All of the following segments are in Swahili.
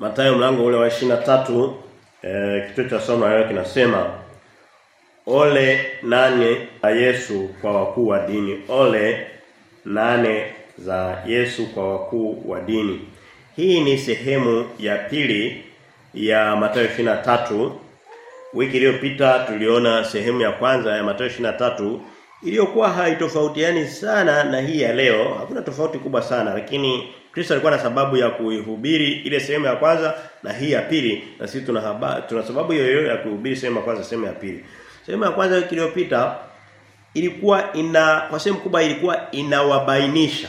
Mathayo mlango ule wa 23 eh kituo cha somo leo kinasema ole nane za Yesu kwa wakuu wa dini. Ole nane za Yesu kwa wakuu wa dini. Hii ni sehemu ya pili ya Mathayo 23. Wiki iliyopita tuliona sehemu ya kwanza ya Mathayo 23 iliyokuwa haitofautiani sana na hii ya leo. Hakuna tofauti kubwa sana lakini Kristo alikuwa na sababu ya kuihubiri ile sehemu ya kwanza na hii ya pili na sisi tuna haba, tuna sababu hiyo ya kuhubiri sehemu ya kwanza sehemu ya pili. Sehemu ya kwanza wiki iliyopita ilikuwa ina kwa sehemu kubwa ilikuwa inawabainisha.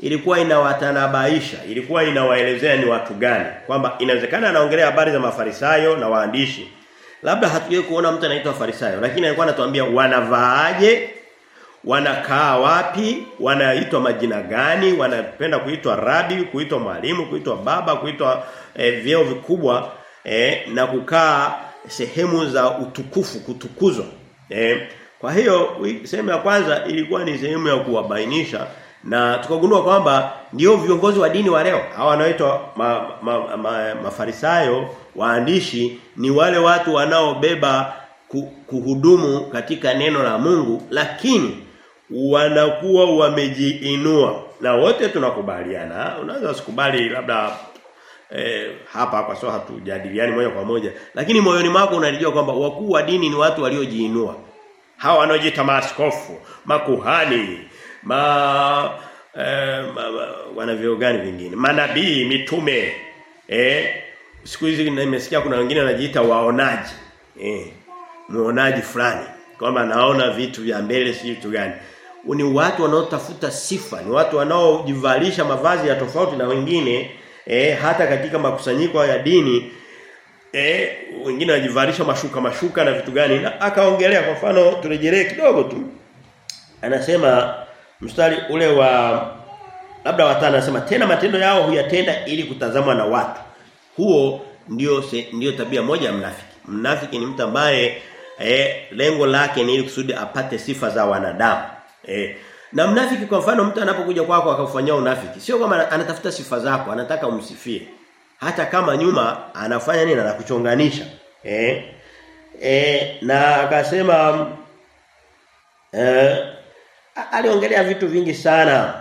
Ilikuwa inawatanabaisha. Ilikuwa inawaelezea ni watu gani. Kwamba inawezekana anaongelea habari za mafarisayo na waandishi. Labda hatujawahi kuona mtu anaitwa farisayo lakini alikuwa anatuambia wanavaaje wanakaa wapi? Wanaitwa majina gani? Wanapenda kuitwa rabi kuitwa mwalimu kuitwa baba kuitwa eh, vyeo vikubwa eh, na kukaa sehemu za utukufu kutukuzwa eh, kwa hiyo sehemu ya kwanza ilikuwa ni sehemu ya kuwabainisha na tukagundua kwamba ndio viongozi wa dini wa leo. Hawa wanaoitwa ma, ma, ma, mafarisayo waandishi ni wale watu wanaobeba kuhudumu katika neno la Mungu lakini wanakuwa wamejiinua. Na wote tunakubaliana. Unaweza usikubali labda eh, hapa kwa sababu hatujadiliani moja kwa moja. Lakini moyoni mwako unalijua kwamba wakuu wa dini ni watu waliojiinua. Hawa wanaojiita maaskofu makuhani ma, eh, wanavyo gani vingine? Manabii mitume. Eh siku hizi nimesikia kuna wengine wanajiita waonaji. Eh muonaji fulani. Kwamba naona vitu vya mbele si vitu gani ni watu wanaotafuta sifa ni watu wanaojivalisha mavazi ya tofauti na wengine eh hata katika makusanyiko ya dini eh wengine wanajivalisha mashuka mashuka na vitu gani. Na akaongelea kwa mfano turejelee kidogo tu. Anasema mstari ule wa labda watano anasema tena matendo yao huyatenda ili kutazamwa na watu. Huo ndio ndio tabia moja ya mnafiki. Mnafiki ni mtu ambaye eh, lengo lake ni ili kusudi apate sifa za wanadamu eh, na mnafiki kwa mfano mtu anapokuja kwako akakufanyia unafiki sio kama anatafuta sifa zako anataka umsifie. Hata kama nyuma anafanya nini anakuchonganisha. Eh, eh na akasema eh aliongelea vitu vingi sana.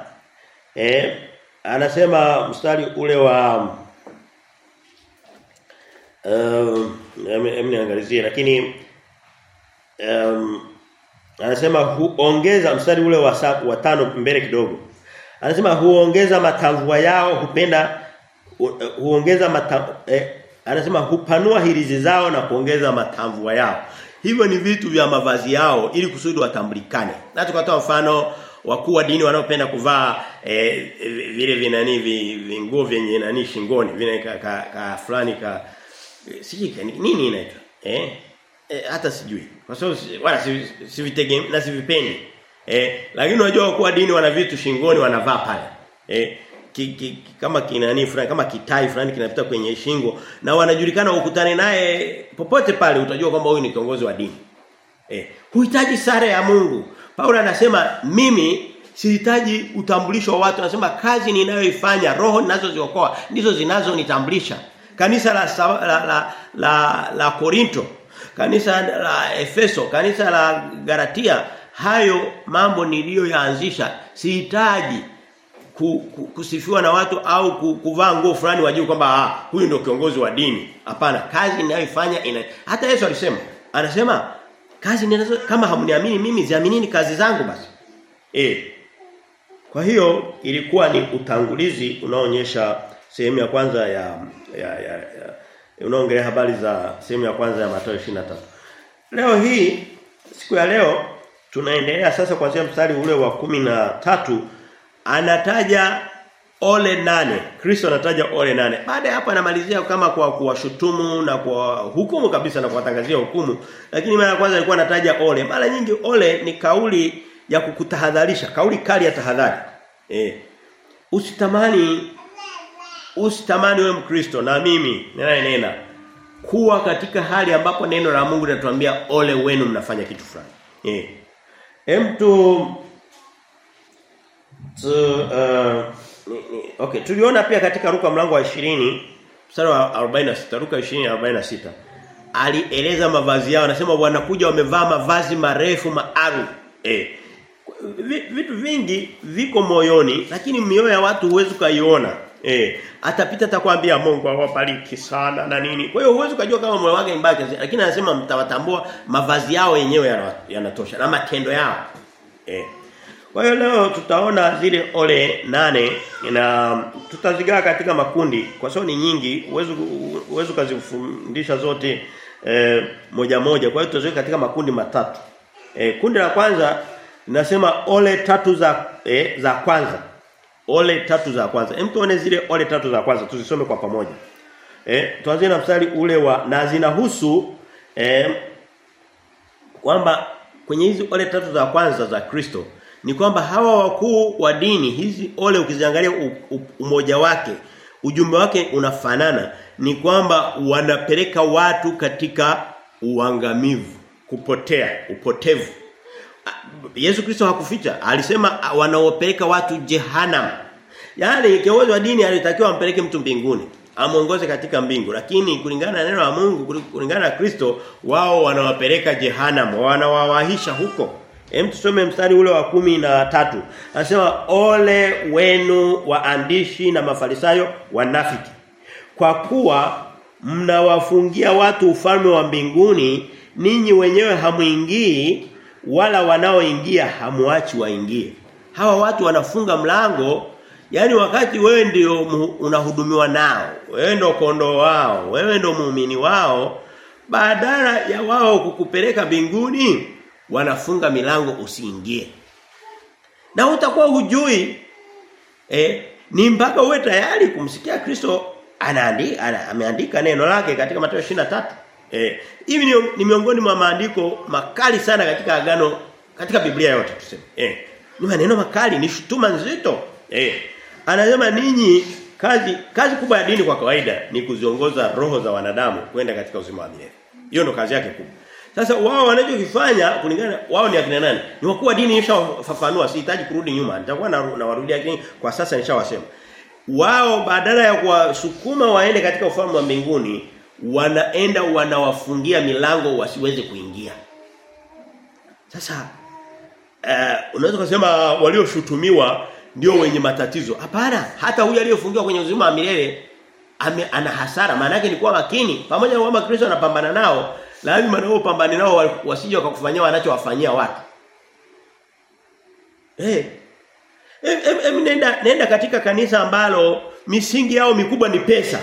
Eh anasema mstari ule wa um, niangalizie lakini um, anasema huongeza mstari ule wa wa tano mbele kidogo anasema huongeza matavua yao hupenda hu, huongeza mata, eh, anasema hupanua hirizi zao na kuongeza matavua yao hivyo ni vitu vya mavazi yao ili kusudi watambulikane na tukatoa mfano wakuu wa dini wanaopenda kuvaa eh, vile vinani vinguo vyenye nani shingoni vile ka, ka, ka fulani ka sijui nini inaitwa eh? Eh hata sijui. Kwa sababu wala si na sivipendi. Eh lakini unajua kwa dini wana vitu shingoni wanavaa pale. Eh ki, ki, kama kinani fulani kama kitai fulani kinapita kwenye shingo na wanajulikana ukutane naye popote pale utajua kwamba huyu ni kiongozi wa dini. Eh huhitaji sare ya Mungu. Paulo anasema mimi sihitaji utambulisho wa watu. Anasema kazi ninayoifanya roho ninazoziokoa ndizo zinazonitambulisha. Kanisa la la la, la, la Korinto kanisa la Efeso kanisa la Galatia hayo mambo niliyoyaanzisha sihitaji ku, ku, kusifiwa na watu au ku, kuvaa nguo fulani wajue kwamba ah huyu ndio kiongozi wa dini. Hapana kazi ninayoifanya ina hata Yesu alisema anasema kazi ninazo kama hamniamini mimi ziaminini kazi zangu basi. Eh kwa hiyo ilikuwa ni utangulizi unaoonyesha sehemu ya kwanza ya ya, ya, ya unaongelea habari za sehemu ya kwanza ya Mathayo 23. Leo hii siku ya leo tunaendelea sasa kuanzia mstari ule wa kumi na tatu anataja ole nane. Kristo anataja ole nane. Baada ya hapo anamalizia kama kwa kuwashutumu na kwa hukumu kabisa na kuwatangazia hukumu. Lakini mara ya kwanza alikuwa anataja ole. Mara nyingi ole ni kauli ya kukutahadharisha, kauli kali ya tahadhari. Eh. Usitamani usitamani wewe Mkristo na mimi nena kuwa katika hali ambapo neno la Mungu linatuambia ole wenu mnafanya kitu fulani. Eh. Hem tu tu uh, okay tuliona pia katika ruka mlango wa 20 mstari wa 46 ruka 20 46 alieleza mavazi yao anasema wanakuja wamevaa mavazi marefu maalum eh vitu vingi viko moyoni lakini mioyo ya watu huwezi kaiona eh atapita atakwambia Mungu awabariki sana na nini kwa hiyo huwezi kujua kama moyo wake mbaya lakini anasema mtawatambua mavazi yao yenyewe yanatosha na matendo yao eh kwa hiyo leo tutaona zile ole nane na tutazigawa katika makundi kwa sababu ni nyingi uwezo uwezo kuzifundisha zote eh, moja moja kwa hiyo tutaziweka katika makundi matatu. Eh, kundi la kwanza nasema ole tatu za eh, za kwanza. Ole tatu za kwanza. Hem tuone zile ole tatu za kwanza tuzisome kwa pamoja. Eh, tuanze na mstari ule wa na zinahusu eh, kwamba kwenye hizi ole tatu za kwanza za Kristo ni kwamba hawa wakuu wa dini hizi ole ukiziangalia umoja wake ujumbe wake unafanana ni kwamba wanapeleka watu katika uangamivu kupotea upotevu Yesu Kristo hakuficha alisema wanaopeleka watu jehanamu. yaani kiongozi wa dini alitakiwa ampeleke mtu mbinguni amuongoze katika mbingu lakini kulingana na neno la Mungu kulingana na Kristo wao wanawapeleka jehanamu, wanawawahisha huko Hem tusome mstari ule wa kumi na tatu. Anasema ole wenu waandishi na mafarisayo wanafiki. Kwa kuwa mnawafungia watu ufalme wa mbinguni, ninyi wenyewe hamuingii wala wanaoingia hamuachi waingie. Hawa watu wanafunga mlango yani wakati wewe ndio unahudumiwa nao, wewe ndio kondoo wao, wewe ndio muumini wao, badala ya wao kukupeleka mbinguni wanafunga milango usiingie. Na utakuwa hujui eh ni mpaka uwe tayari kumsikia Kristo anaandika ana, ameandika neno lake katika Mathayo 23. Eh hivi ni, ni miongoni mwa maandiko makali sana katika agano katika Biblia yote tuseme. Eh ni maneno makali ni shutuma nzito. Eh anasema ninyi kazi kazi kubwa ya dini kwa kawaida ni kuziongoza roho za wanadamu kwenda katika uzima wa milele. Hiyo ndo kazi yake kubwa. Sasa wao wanachokifanya kulingana wao ni akina nani? Ni wakuu wa dini ishafafanua, sihitaji kurudi nyuma. Nitakuwa na, na warudia lakini kwa sasa nishawasema. Wao badala ya kuwasukuma waende katika ufalme wa mbinguni wanaenda wanawafungia milango wasiweze kuingia. Sasa uh, unaweza kusema walioshutumiwa ndio wenye matatizo. Hapana, hata huyu aliyofungiwa kwenye uzima wa milele ame, ana hasara. Maana yake ni kuwa makini pamoja na kwamba Kristo anapambana nao lazima nao pambane nao wasije wakakufanyia wanachowafanyia watu. Eh. Hey. Em, em, em nenda nenda katika kanisa ambalo misingi yao mikubwa ni pesa.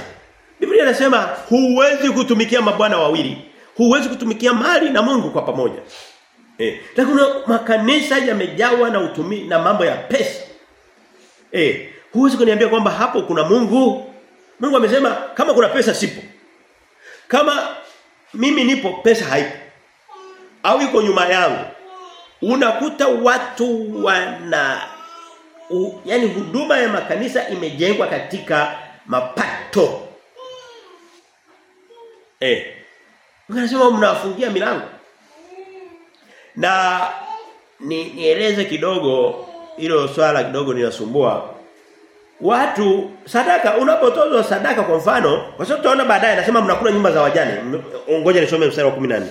Biblia inasema huwezi kutumikia mabwana wawili. Huwezi kutumikia mali na Mungu kwa pamoja. Eh, lakini makanisa yamejawa na utumi na mambo ya pesa. Eh, huwezi kuniambia kwamba hapo kuna Mungu. Mungu amesema kama kuna pesa sipo. Kama mimi nipo pesa haipo au iko nyuma yangu unakuta watu wana u, yani huduma ya makanisa imejengwa katika mapato eh. Unasema mnafungia milango? Na ni nieleze kidogo hilo swala kidogo linasumbua. Watu sadaka unapotozwa sadaka kwa mfano kwa sababu tutaona baadaye anasema mnakula nyumba za wajane. Ngoja nisome mstari wa 14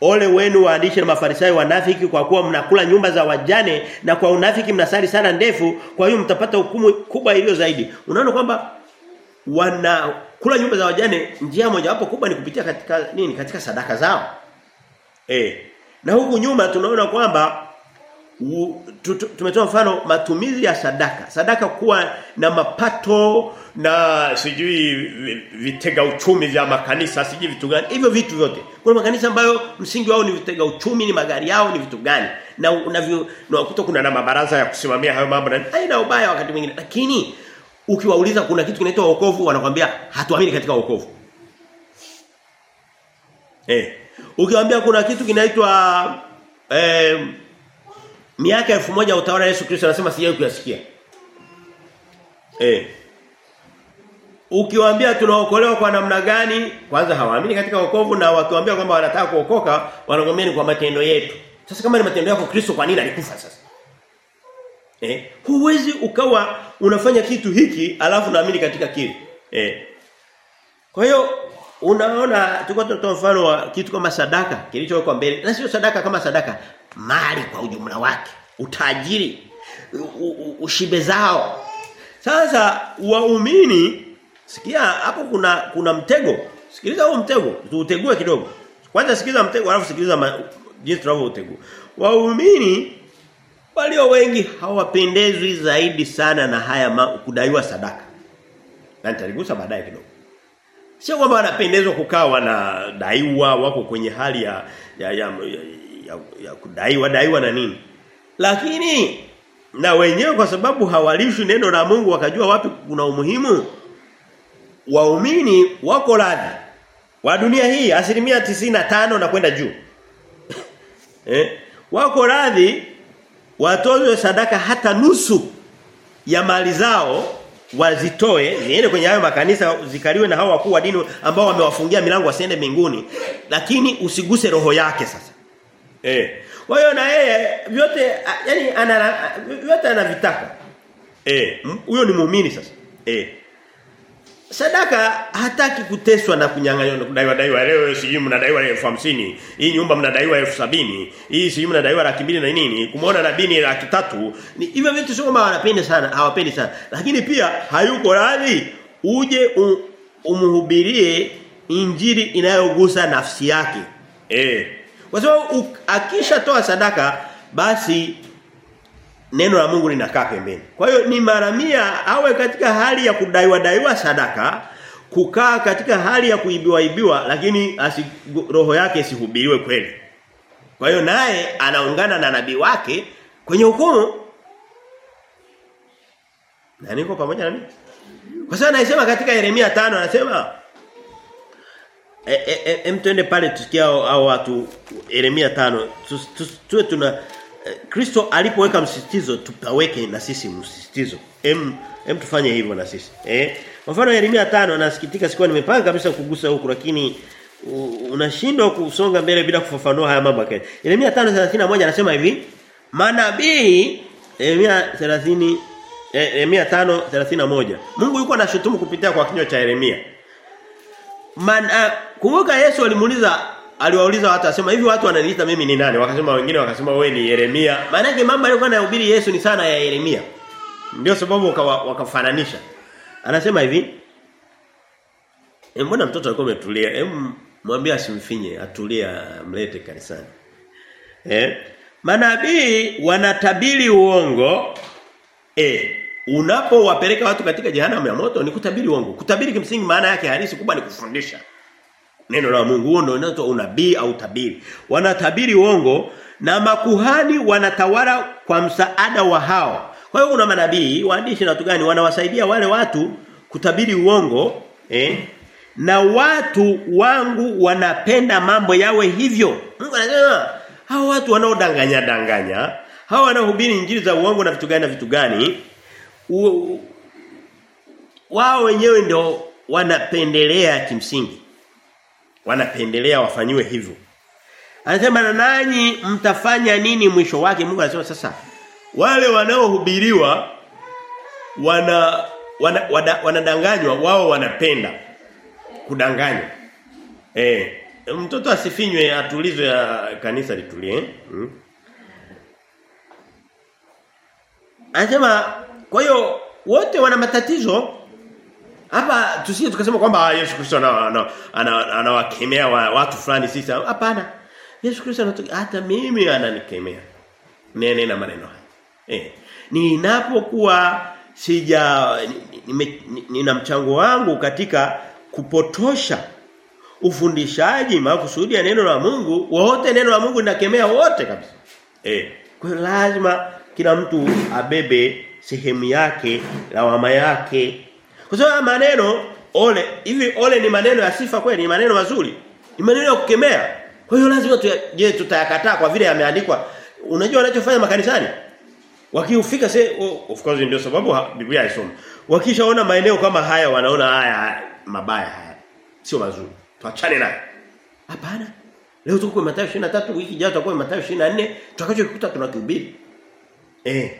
Ole wenu waandishi na mafarisayo wanafiki kwa kuwa mnakula nyumba za wajane na kwa unafiki mnasali sana ndefu kwa hiyo mtapata hukumu kubwa iliyo zaidi. Unaona kwamba wanakula nyumba za wajane njia moja wapo kubwa ni kupitia katika nini katika sadaka zao. Eh. Na huku nyuma tunaona kwamba tumetoa mfano matumizi ya sadaka. Sadaka kuwa na mapato na sijui vitega uchumi vya makanisa, sijui vitu gani. Hivyo vitu vyote. Kuna makanisa ambayo msingi wao ni vitega uchumi, ni magari yao, ni vitu gani. Na unavyo unakuta kuna na mabaraza ya kusimamia hayo mambo na haina ubaya wakati mwingine. Lakini ukiwauliza kuna kitu kinaitwa wokovu wanakwambia hatuamini katika wokovu. Eh. Ukiwaambia kuna kitu kinaitwa eh miaka elfu moja utawala Yesu Kristo anasema sijawahi kuyasikia. Eh. Ukiwaambia tunaokolewa kwa namna gani? Kwanza hawaamini katika wokovu na wakiwaambia kwamba wanataka kuokoka, wanakwambia ni kwa matendo yetu. Sasa kama ni matendo yako Kristo kwa nini alikufa sasa? Eh, huwezi ukawa unafanya kitu hiki alafu naamini katika kile. Eh. Kwa hiyo unaona tulikuwa tunatoa mfano wa kitu kama sadaka kilichowekwa mbele. Na sio sadaka kama sadaka, mali kwa ujumla wake, utajiri, ushibe zao. Sasa waumini sikia hapo kuna kuna mtego. Sikiliza huo mtego, tuutegue kidogo. Kwanza sikiliza mtego alafu sikiliza jinsi tunavyoutegua. Waumini walio wengi hawapendezwi zaidi sana na haya kudaiwa sadaka. Na nitaligusa baadaye kidogo. Sio kwamba wanapendezwa kukaa wanadaiwa wako kwenye hali ya ya, ya, ya, ya, ya kudaiwa daiwa na nini. Lakini na wenyewe kwa sababu hawalishi neno la Mungu wakajua wapi kuna umuhimu waumini wako radhi wa dunia hii asilimia tano na kwenda juu. eh? Wako radhi watozwe sadaka hata nusu ya mali zao wazitoe ziende kwenye hayo makanisa zikaliwe na hao wakuu wa dini ambao wamewafungia milango wasiende mbinguni. Lakini usiguse roho yake sasa. Eh. Kwa hiyo na yeye vyote yani ana vyote anavitaka eh. Huyo ni muumini sasa. Eh Sadaka hataki kuteswa na kunyang'anywa na kudaiwa daiwa. Leo sijui mnadaiwa elfu hamsini hii nyumba mnadaiwa elfu sabini hii sijui mnadaiwa laki mbili na nini. Kumuona nabii ni laki tatu ni hivyo vitu sio kama wanapenda sana hawapendi sana. Lakini pia hayuko radhi uje um, umhubirie injili inayogusa nafsi yake. Eh. Kwa sababu akishatoa sadaka basi neno la Mungu linakaa pembeni. Kwa hiyo ni mara mia awe katika hali ya kudaiwa daiwa sadaka, kukaa katika hali ya kuibiwa ibiwa lakini asi, roho yake isihubiriwe kweli. Kwa hiyo naye anaungana na nabii wake kwenye hukumu. Na niko pamoja na. Kwa sababu anasema katika Yeremia 5 anasema e, e, e, em twende pale tusikia au, watu Yeremia 5 tu, tu, tuwe tuna Kristo alipoweka msisitizo tupaweke na sisi msisitizo. Em em tufanye hivyo na sisi. Eh? Mfano Yeremia 5 anasikitika sikuwa nimepanga kabisa kugusa huku lakini unashindwa kusonga mbele bila kufafanua haya mambo yake. Yeremia 5:31 anasema hivi, manabii Yeremia 30 eh, Yeremia 5:31. Mungu yuko anashutumu kupitia kwa kinywa cha Yeremia. Man, uh, kumbuka Yesu alimuuliza aliwauliza watu asema hivi watu wananiita mimi ni nani? Wakasema wengine wakasema wewe ni Yeremia. Maana yake mambo aliyokuwa anahubiri Yesu ni sana ya Yeremia. Ndio sababu wakafananisha. Waka Anasema hivi E mbona mtoto alikuwa ametulia? Hem mwambie asimfinye, atulia mlete kanisani. Eh? Manabii wanatabiri uongo. Eh, unapowapeleka watu katika jehanamu ya moto ni kutabiri uongo. Kutabiri kimsingi maana yake halisi kubwa ni kufundisha. Neno la Mungu huo ndio inaitwa unabii au tabiri. Wanatabiri uongo na makuhani wanatawala kwa msaada wa hao. Kwa hiyo kuna manabii, waandishi na watu gani wanawasaidia wale watu kutabiri uongo, eh? Na watu wangu wanapenda mambo yawe hivyo. Mungu anasema hao watu wanaodanganya danganya, hao wanaohubiri injili za uongo na vitu gani na vitu gani, wao wenyewe ndio wanapendelea kimsingi wanapendelea wafanywe hivyo. Anasema na nanyi mtafanya nini mwisho wake? Mungu anasema sasa wale wanaohubiriwa wana wanadanganywa wana, wana wao wanapenda kudanganywa. Eh mtoto asifinywe atulizwe ya kanisa litulie. eh? Hmm. Anasema kwa hiyo wote wana matatizo hapa tusije tukasema kwamba Yesu Kristo ana, ana, wa, watu fulani sisi. Hapana. Yesu Kristo hata mimi ananikemea. Nene na maneno haya. Eh. Ninapokuwa sija nina mchango wangu katika kupotosha ufundishaji makusudi ya neno la Mungu, wote neno la Mungu linakemea wote kabisa. Eh. Kwa lazima kila mtu abebe sehemu yake, lawama yake. Kwa sababu maneno ole, hivi ole ni maneno ya sifa kweli, ni maneno mazuri. Ni maneno ya kukemea. Kwa hiyo lazima tu je tutayakataa kwa vile yameandikwa. Unajua wanachofanya makanisani? Wakiufika se oh, of course ndio sababu Biblia haisomi. Wakishaona maeneo kama haya wanaona haya mabaya haya. Sio mazuri. Tuachane nayo. Hapana. Leo tuko kwa Mathayo 23 wiki ijayo tutakuwa Mathayo 24 tutakachokikuta tunakihubiri. Eh.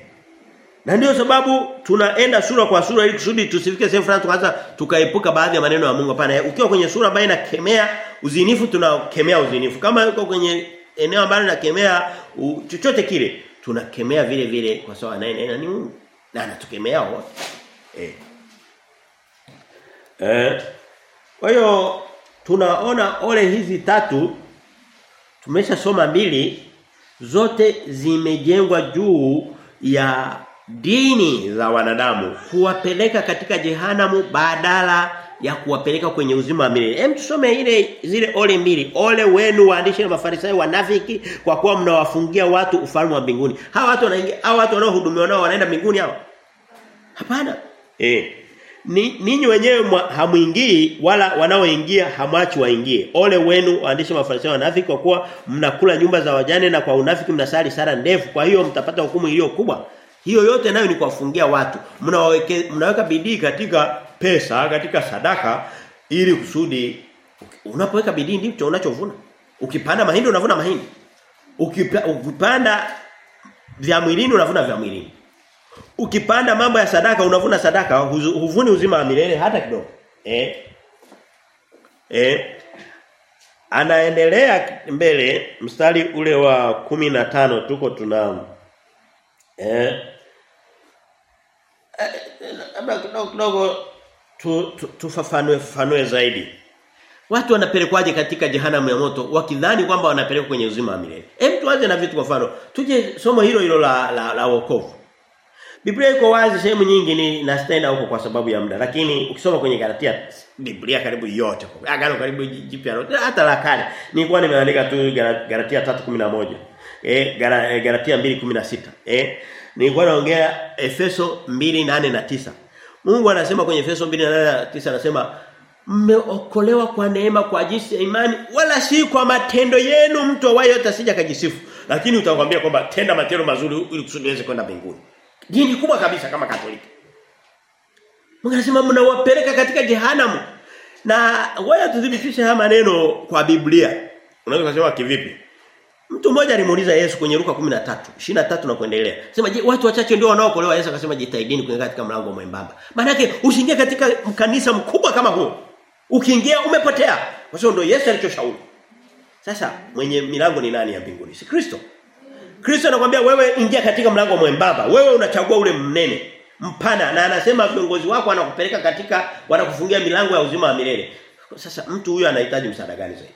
Na ndio sababu tunaenda sura kwa sura ili kusudi tusifike sehemu fulani tukaanza tukaepuka baadhi ya maneno ya Mungu hapana. Ukiwa kwenye sura ambayo inakemea uzinifu tunakemea uzinifu. Kama uko kwenye eneo ambalo linakemea chochote kile tunakemea vile vile kwa sababu anayenena ni Mungu. Na anatukemea wote. Eh. Eh. Kwa hiyo tunaona ole hizi tatu tumeshasoma mbili zote zimejengwa juu ya dini za wanadamu kuwapeleka katika jehanamu badala ya kuwapeleka kwenye uzima wa milele. Hem tusome ile zile ole mbili. Ole wenu waandishi na mafarisayo wanafiki kwa kuwa mnawafungia watu ufalme wa mbinguni. Hawa watu wanaingia hawa watu wanaohudumiwa nao wanaenda mbinguni hawa? Hapana. Eh. Ni ninyi wenyewe hamuingii wala wanaoingia hamwachi waingie. Ole wenu waandishi mafarisayo wanafiki kwa kuwa mnakula nyumba za wajane na kwa unafiki mnasali sala ndefu. Kwa hiyo mtapata hukumu iliyo kubwa. Hiyo yote nayo ni kuwafungia watu. Mnaweka mnaweka bidii katika pesa, katika sadaka ili kusudi unapoweka bidii ndicho unachovuna. Ukipanda mahindi unavuna mahindi. Ukipa, ukipanda vya mwilini unavuna vya mwilini. Ukipanda mambo ya sadaka unavuna sadaka, huvuni uzima wa milele hata kidogo. Eh? Eh? Anaendelea mbele mstari ule wa kumi na tano tuko tuna eh labda kidogo kidogo tu, tu, tufafanue fafanue zaidi. Watu wanapelekwaje katika jehanamu ya moto wakidhani kwamba wanapelekwa kwenye uzima wa milele. Hem tuanze na vitu kwa mfano. Tuje somo hilo hilo la la, la wokovu. Biblia iko wazi sehemu nyingi ni na stand huko kwa sababu ya muda lakini ukisoma kwenye Galatia Biblia karibu yote agano karibu jipya hata la kale nilikuwa nimeandika tu Galatia 3:11 eh Galatia 2:16 eh nilikuwa naongea Efeso 2:8 na 9 Mungu anasema kwenye Efeso 2:8 na 9 anasema mmeokolewa kwa neema kwa jinsi ya imani wala si kwa matendo yenu mtu awaye yote asija kajisifu lakini utakwambia kwamba tenda matendo mazuri ili kusudi uweze kwenda mbinguni. Dini kubwa kabisa kama Katoliki. Mungu anasema mnawapeleka katika jehanamu. Na wewe tudhibitishe haya maneno kwa Biblia. Unaweza kusema kivipi Mtu mmoja alimuuliza Yesu kwenye Luka 13, 23 na kuendelea. Sema je, watu wachache ndio wanaokolewa? Yesu akasema jitahidini kuingia katika mlango mwembamba. Maana yake usiingie katika kanisa mkubwa kama huo. Ukiingia umepotea. Kwa sababu ndio Yesu alichoshauri. Sasa mwenye milango ni nani ya mbinguni? Si Kristo. Kristo anakuambia wewe ingia katika mlango mwembamba. Wewe unachagua ule mnene, mpana na anasema viongozi wako wanakupeleka katika wanakufungia milango ya uzima wa milele. Sasa mtu huyo anahitaji msaada gani zaidi?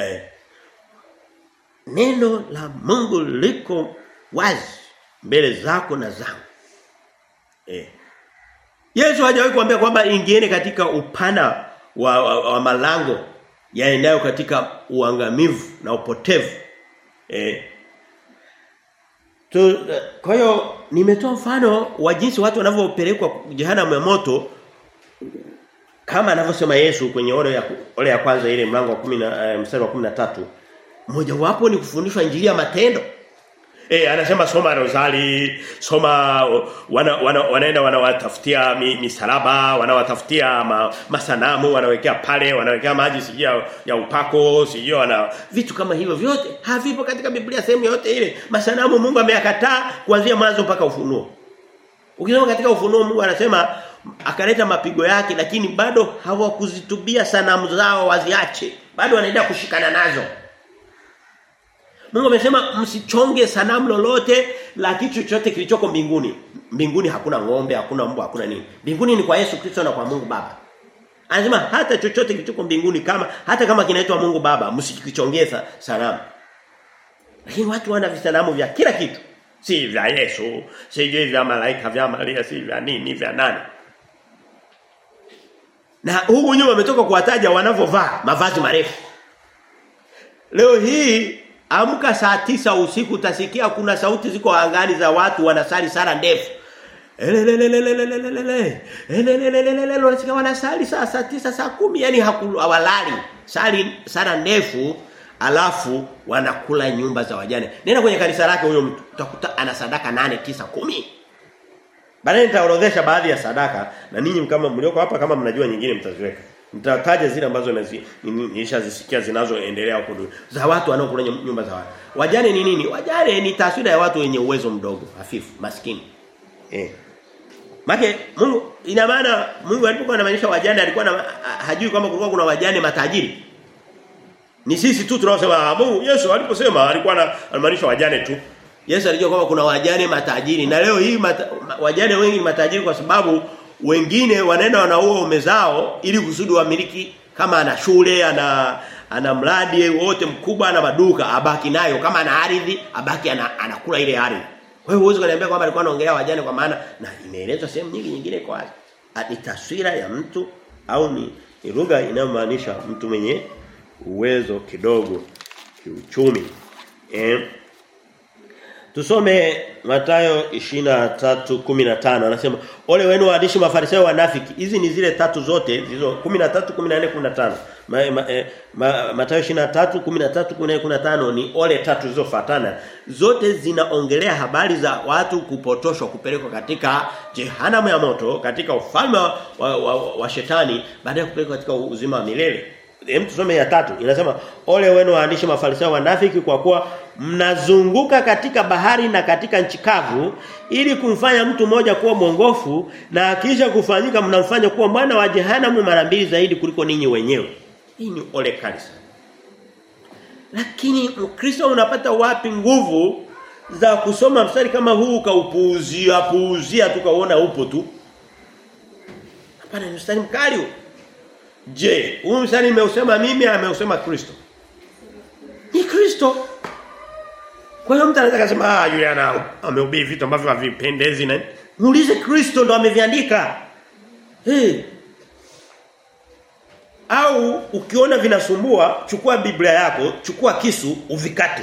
Eh. Neno la Mungu liko wazi mbele zako na zangu. Eh. Yesu hajawahi kuambia kwamba ingieni katika upana wa, wa, wa malango yaendayo katika uangamivu na upotevu. Eh. Tu, kwa hiyo nimetoa mfano wa jinsi watu wanavyopelekwa jehanamu ya moto kama anavyosema Yesu kwenye ole ya ole ya kwanza ile mlango wa 10 uh, mstari wa 13 mmoja wapo ni kufundishwa injili ya matendo. Eh anasema soma rozali, soma wana, wana, wanaenda wanawatafutia misalaba wanawatafutia ma, masanamu wanawekea pale wanawekea maji sijui ya upako sijui wana vitu kama hivyo vyote havipo katika Biblia sehemu yote ile. Masanamu Mungu ameyakataa kuanzia mwanzo mpaka ufunuo. Ukisoma katika ufunuo Mungu anasema akaleta mapigo yake lakini bado hawakuzitubia sanamu zao waziache. Bado wanaenda kushikana nazo. Mungu amesema msichonge sanamu lolote la kitu chochote kilichoko mbinguni. Mbinguni hakuna ng'ombe hakuna mbwa hakuna nini. Mbinguni ni kwa Yesu Kristo na kwa Mungu Baba. Anasema hata chochote kilichoko mbinguni kama hata kama kinaitwa Mungu Baba msikichongeza sanamu. Lakini watu wana visanamu vya kila kitu. Si vya Yesu si vya malaika vya Maria si vya nini vya nani na huku nyuma umetoka kuwataja wanavyovaa mavazi marefu. Leo hii amka saa tisa usiku utasikia kuna sauti ziko angani za watu wanasali sala ndefu. Wanasikia wanasali saa saa tisa saa kumi yani hawalali. Sali sala ndefu alafu wanakula nyumba za wajane. Nenda kwenye kanisa lake huyo mtu utakuta ana sadaka 8 9 10. Baadaye nitaorodhesha baadhi ya sadaka na ninyi kama mlioko hapa kama mnajua nyingine mtaziweka. Nitataja zile ambazo nilishazisikia zinazoendelea huko. Za watu wanaokula nyum- nyumba za watu. Wajane ni nini? Wajane ni taswira ya watu wenye uwezo mdogo, hafifu, maskini. Eh. Make Mungu ina maana Mungu alipokuwa anamaanisha wajane alikuwa na, ha- hajui kwamba kulikuwa kuna wajane matajiri. Ni sisi tu tunaosema "Ah, Mungu Yesu aliposema alikuwa anamaanisha wajane tu. Yesu alijua kwamba kuna wajane matajiri na leo hii mata, wajane wengi ni matajiri kwa sababu wengine wanaenda wanaua ume zao ili kusudi wamiliki kama ana shule ana ana mradi wote mkubwa na maduka abaki nayo kama ana ardhi abaki ana, anakula ile ardhi. Kwa hiyo uwezo kaniambia kwamba alikuwa anaongelea wajane kwa maana na imeelezwa sehemu nyingi nyingine kwa. Ah, Ni taswira ya mtu au ni, ni lugha inayomaanisha mtu mwenye uwezo kidogo kiuchumi. Eh, Tusome Mathayo 23:15 anasema ole wenu waandishi mafarisayo wanafiki. Hizi ni zile tatu zote hizo 13 14 15. Ma, ma, eh, ma, Mathayo 23 13 14 ni ole tatu zilizofuatana. Zote zinaongelea habari za watu kupotoshwa kupelekwa katika jehanamu ya moto, katika ufalme wa, wa, wa, wa shetani baadaye kupelekwa katika uzima wa milele. Hem tusome ya tatu. Inasema ole wenu waandishi mafarisayo wanafiki kwa kuwa mnazunguka katika bahari na katika nchi kavu ili kumfanya mtu mmoja kuwa mwongofu na kisha kufanyika mnamfanya kuwa mwana wa jehanamu mara mbili zaidi kuliko ninyi wenyewe. Hii ni ole kali sana. Lakini Mkristo unapata wapi nguvu za kusoma mstari kama huu ukaupuuzia puuzia tukaona upo tu? Hapana ni mstari mkali huu. Je, huu mstari nimeusema mimi ameusema Kristo? Ni Kristo. Kwa hiyo mtu anaweza kusema ah yule ana amehubiri vitu ambavyo havipendezi na muulize Kristo ndo ameviandika. Eh. Hey. Au ukiona vinasumbua chukua Biblia yako, chukua kisu uvikate.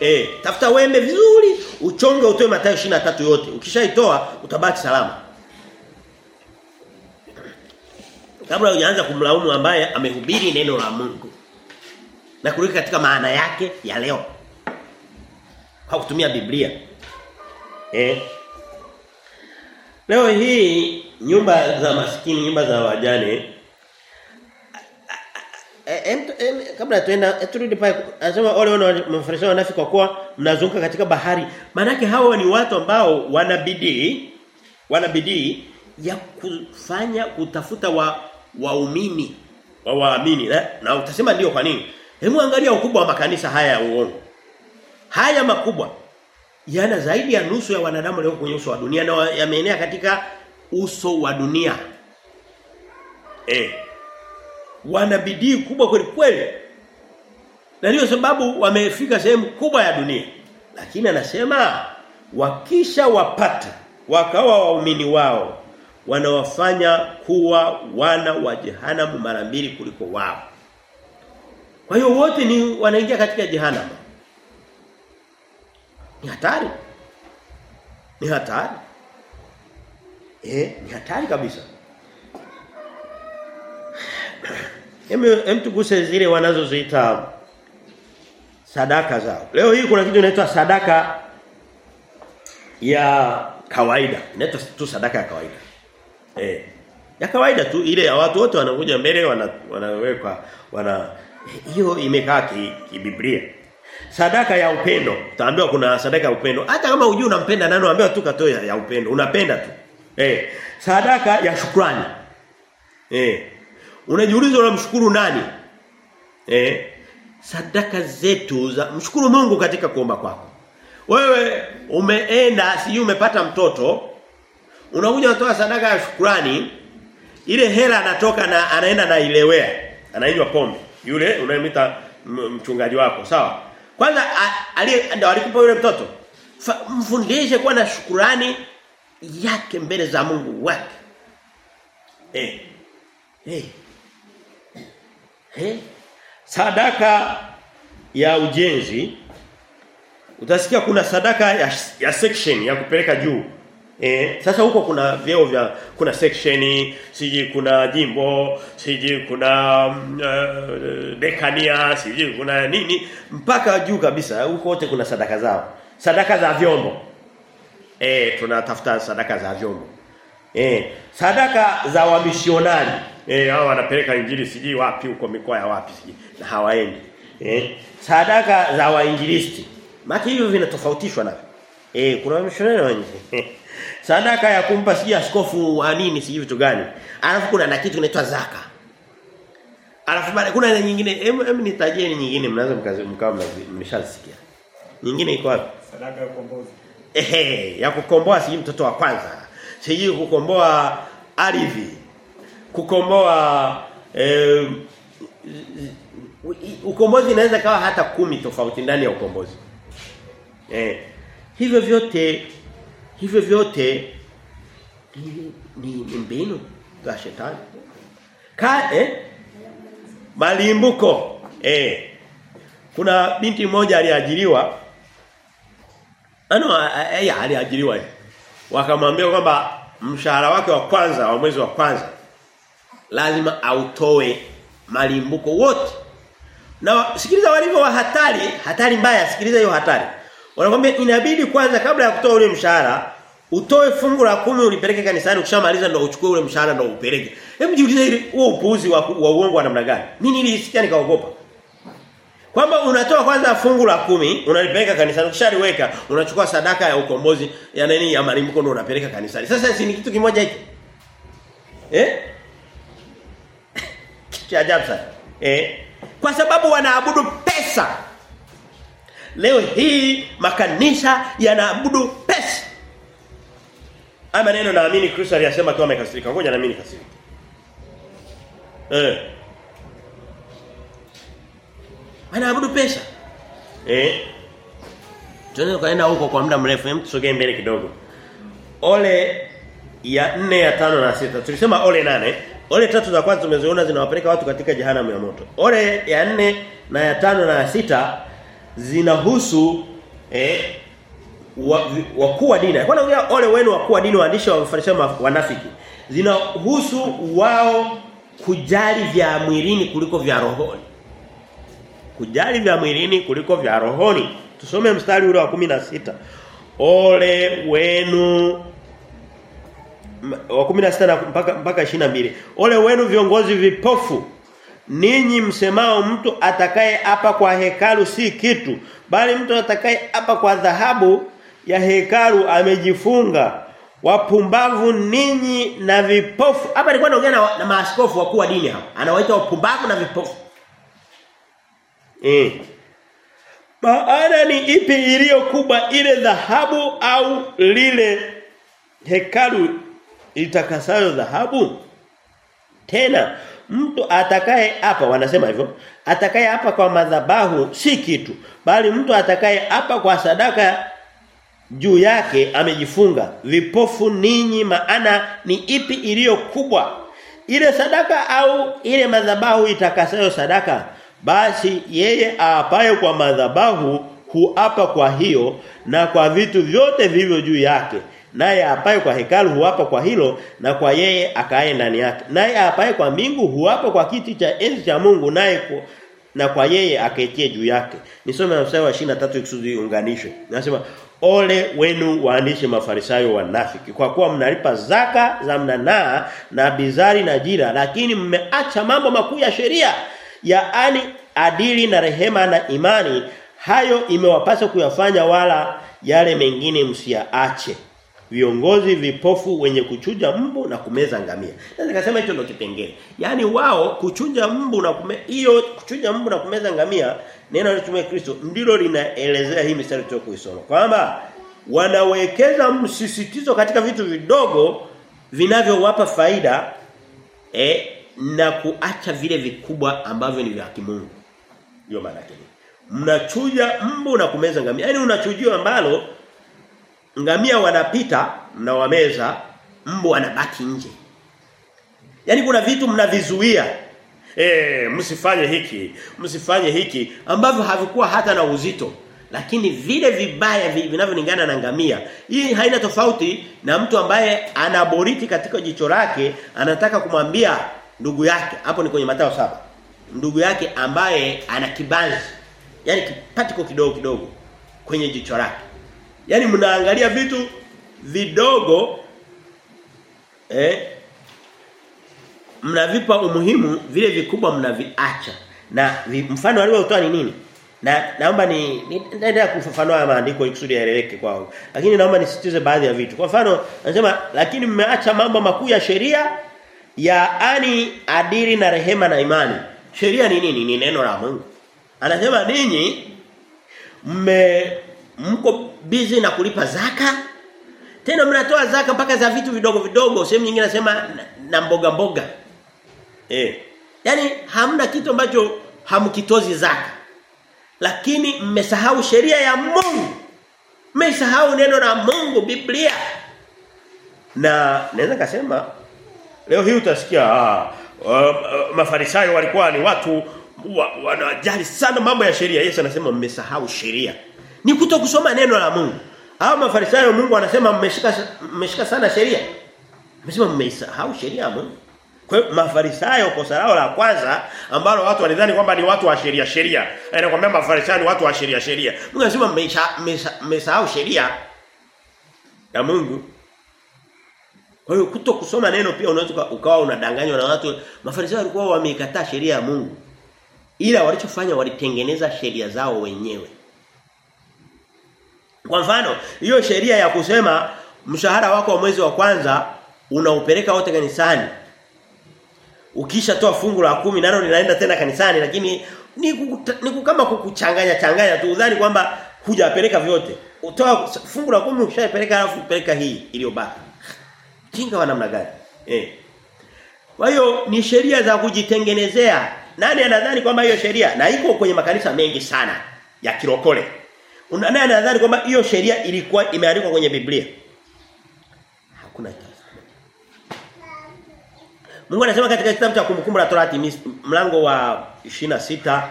Eh, hey. tafuta wembe vizuri, uchonge utoe Mathayo 23 yote. Ukishaitoa utabaki salama. Kabla hujaanza kumlaumu ambaye amehubiri neno la Mungu. Na kuliweka katika maana yake ya leo. Kwa kutumia Biblia. Eh. Leo hii nyumba za maskini, nyumba za wajane Eh, em, kabla tuenda turudi pale anasema wale wana mafarisayo wanafi kwa kuwa mnazunguka katika bahari maana hawa ni watu ambao wana bidii ya kufanya kutafuta wa waumini wa waamini na, na utasema ndio kwa nini? Hebu angalia ukubwa wa makanisa haya ya uongo. Haya makubwa yana zaidi ya nusu ya wanadamu leo kwenye uso wa dunia na yameenea katika uso wa dunia. Eh wana bidii kubwa kweli kweli. Na ndio sababu wamefika sehemu kubwa ya dunia. Lakini anasema wakisha wapata wakawa waumini wao wanawafanya kuwa wana wa jehanamu mara mbili kuliko wao. Kwa hiyo wote ni wanaingia katika jehanamu. Ni hatari. Ni hatari. Eh, ni hatari kabisa. Hem tuguse zile wanazoziita sadaka zao. Leo hii kuna kitu inaitwa sadaka ya kawaida. Inaitwa tu sadaka ya kawaida. Eh. Ya kawaida tu ile watu wote wanakuja mbele wana hiyo wana hiyo imekaa ki, kibiblia. Sadaka ya upendo. taambiwa kuna sadaka ya upendo. Hata kama hujui unampenda nani unaambiwa tu katoe ya, upendo. Unapenda tu. Eh. Sadaka ya shukrani. Eh. Unajiuliza unamshukuru nani? Eh, sadaka zetu za mshukuru Mungu katika kuomba kwako. Wewe umeenda sijui umepata mtoto, unakuja kutoa sadaka ya shukrani, ile hela anatoka na anaenda na ilewea, anainywa pombe. Yule unayemita mchungaji wako, sawa? Kwanza aliye alikupa yule mtoto. Mfundishe kuwa na shukrani yake mbele za Mungu wake. Eh. Eh. Eh? Sadaka ya ujenzi utasikia kuna sadaka ya, ya section ya kupeleka juu. Eh, sasa huko kuna vyeo vya kuna section, siji kuna jimbo, siji kuna uh, dekania, siji kuna nini mpaka juu kabisa. Huko wote kuna sadaka zao. Sadaka za vyombo. Eh, tunatafuta sadaka za vyombo. Eh, sadaka za wamisionari. Eh hao wanapeleka injili siji wapi huko mikoa ya wapi siji na hawaendi. Eh sadaka za wainjilisti. Maki hivyo vinatofautishwa na. Eh kuna wamisionari wengi. sadaka ya kumpa siji askofu wa nini siji vitu gani. Alafu kuna na kitu kinaitwa zaka. Alafu baada kuna na nyingine hem hem nitajie nyingine mnaanza mkazi mkao mmeshasikia. Nyingine iko wapi? Sadaka ya ukombozi. Ehe, ya kukomboa siji mtoto wa kwanza. Siji kukomboa ardhi. Kukomboa eh, ukombozi inaweza kawa hata kumi tofauti ndani ya ukombozi. Eh. Hivyo vyote hivyo vyote ni, ni, mbinu za shetani. Ka eh? Malimbuko. Eh. Kuna binti mmoja aliajiriwa ano yeye aliajiriwa. Wakamwambia kwamba mshahara wake wa kwanza wa mwezi wa kwanza lazima autoe malimbuko wote. Na sikiliza walivyo wa hatari, hatari mbaya, sikiliza hiyo hatari. Wanakwambia inabidi kwanza kabla ya kutoa ule mshahara utoe fungu la kumi ulipeleke kanisani ukishamaliza ndio uchukue ule mshahara ndio upeleke. Hebu jiulize ile huo upuuzi wa, wa uongo wa namna gani? Mimi nilisikia nikaogopa. Kwamba unatoa kwanza fungu la kumi unalipeleka kanisani ukishaliweka unachukua sadaka ya ukombozi ya nini ya malimbuko ndio unapeleka kanisani. Sasa si ni kitu kimoja hiki? Eh? Kiajabu ajabu sana. Eh? Kwa sababu wanaabudu pesa. Leo hii makanisa yanaabudu pesa. Haya maneno naamini Kristo aliyasema akiwa amekasirika. Ngoja naamini kasirika. Eh. Wanaabudu pesa. Eh. Tunaweza kaenda huko kwa muda mrefu, hem tusogee mbele kidogo. Ole ya 4 ya 5 na 6. Tulisema ole nane Ole tatu za kwanza tumeziona zinawapeleka watu katika jehanamu ya moto. Ole ya 4 na ya 5 na ya 6 zinahusu eh wakuu wa dini. Kwa nini ole wenu wakuu wa dini waandishi wa mafarisayo wanafiki? Zinahusu wao kujali vya mwilini kuliko vya rohoni. Kujali vya mwilini kuliko vya rohoni. Tusome mstari ule wa 16. Ole wenu wa 16 mpaka mpaka 22. Ole wenu viongozi vipofu. Ninyi msemao mtu atakaye hapa kwa hekalu si kitu, bali mtu atakaye hapa kwa dhahabu ya hekalu amejifunga. Wapumbavu ninyi na vipofu. Hapa alikuwa anaongea na, na maaskofu wakuu wa dini hapa. Anawaita wapumbavu na vipofu. Eh. Maana ni ipi iliyo kubwa ile dhahabu au lile hekalu itakasayo dhahabu? Tena mtu atakaye hapa wanasema hivyo atakaye hapa kwa madhabahu si kitu bali mtu atakaye hapa kwa sadaka juu yake amejifunga. Vipofu ninyi maana ni ipi iliyo kubwa? Ile sadaka au ile madhabahu itakasayo sadaka? Basi yeye aapaye kwa madhabahu huapa kwa hiyo na kwa vitu vyote vilivyo juu yake naye apaye kwa hekalu huapa kwa hilo na kwa yeye akae ndani yake. Naye apaye kwa mbingu huapa kwa kiti cha enzi cha Mungu naye na kwa yeye aketie juu yake. Nisome mstari wa 23 kusudi unganishwe. Nasema ole wenu waandishi mafarisayo wanafiki kwa kuwa mnalipa zaka za mnanaa na bizari na jira lakini mmeacha mambo makuu ya sheria yaani adili na rehema na imani. Hayo imewapasa kuyafanya wala yale mengine msiaache viongozi vipofu wenye kuchuja mbu na kumeza ngamia. Sasa nikasema hicho ndio kipengele. Yaani wao kuchuja mbu na kume hiyo kuchuja mbu na kumeza ngamia neno alitumia Kristo ndilo linaelezea hii mistari tuliyokuisoma. Kwamba wanawekeza msisitizo katika vitu vidogo vinavyowapa faida eh, na kuacha vile vikubwa ambavyo ni vya kimungu. Ndio maana yake. Mnachuja mbu na kumeza ngamia. Yaani unachujio ambalo ngamia wanapita mnawameza mbu anabaki nje. Yani kuna vitu mnavizuia. Eh msifanye hiki msifanye hiki ambavyo havikuwa hata na uzito. Lakini vile vibaya vinavyolingana na ngamia hii haina tofauti na mtu ambaye anaboriti katika jicho lake anataka kumwambia ndugu yake. Hapo ni kwenye matao saba. Ndugu yake ambaye ana kibanzi. Yani kipatiko kidogo kidogo kwenye jicho lake Yaani mnaangalia vitu vidogo eh mnavipa umuhimu vile vikubwa mnaviacha. Na vi, mfano aliotoa ni nini? Na naomba ni naendelea kufafanua maandiko ili kusudi yaeleweke kwao. Lakini naomba nisitize baadhi ya vitu. Kwa mfano anasema lakini mmeacha mambo makuu ya sheria yaani adili na rehema na imani. Sheria ni nini? Ni neno la Mungu. Anasema ninyi mme mko busy na kulipa zaka? Tena mnatoa zaka mpaka za vitu vidogo vidogo sehemu nyingine nasema na, na mboga mboga. Eh yani hamna kitu ambacho hamkitozi zaka. Lakini mmesahau sheria ya Mungu. Mmesahau neno la Mungu Biblia. Na naweza kusema leo hii utasikia ah, uh, mafarisayo walikuwa ni watu wanajali wa, sana mambo ya sheria. Yesu anasema mmesahau sheria ni kuto kusoma neno la Mungu. Hao mafarisayo Mungu anasema mmeshika mmeshika sana sheria. Amesema mmeisahau sheria ya Mungu. Kwa hiyo mafarisayo kosa lao la kwanza ambalo watu walidhani kwamba ni watu wa sheria sheria. Anakuambia mafarisayo ni watu wa sheria sheria. Mungu anasema mmesahau sheria ya Mungu. Kwa hiyo kuto kusoma neno pia unaweza ukawa unadanganywa na watu. Mafarisayo walikuwa wameikataa sheria ya Mungu. Ila walichofanya walitengeneza sheria zao wenyewe. Kwa mfano, hiyo sheria ya kusema mshahara wako wa mwezi wa kwanza unaupeleka wote kanisani. Ukisha toa fungu la kumi nalo linaenda tena kanisani lakini ni, ni kama kukuchanganya changanya tu udhani kwamba hujapeleka vyote. Utoa fungu la kumi ukishapeleka alafu peleka hii iliyobaki. Kinga wa namna gani? Eh. Kwa hiyo ni sheria za kujitengenezea nani anadhani kwamba hiyo sheria na iko kwenye makanisa mengi sana ya kirokole. Nani nadhani kwamba hiyo sheria ilikuwa imeandikwa kwenye Biblia? Hakuna kitu. Mungu anasema katika kitabu cha kumbukumbu la Torati mlango wa 26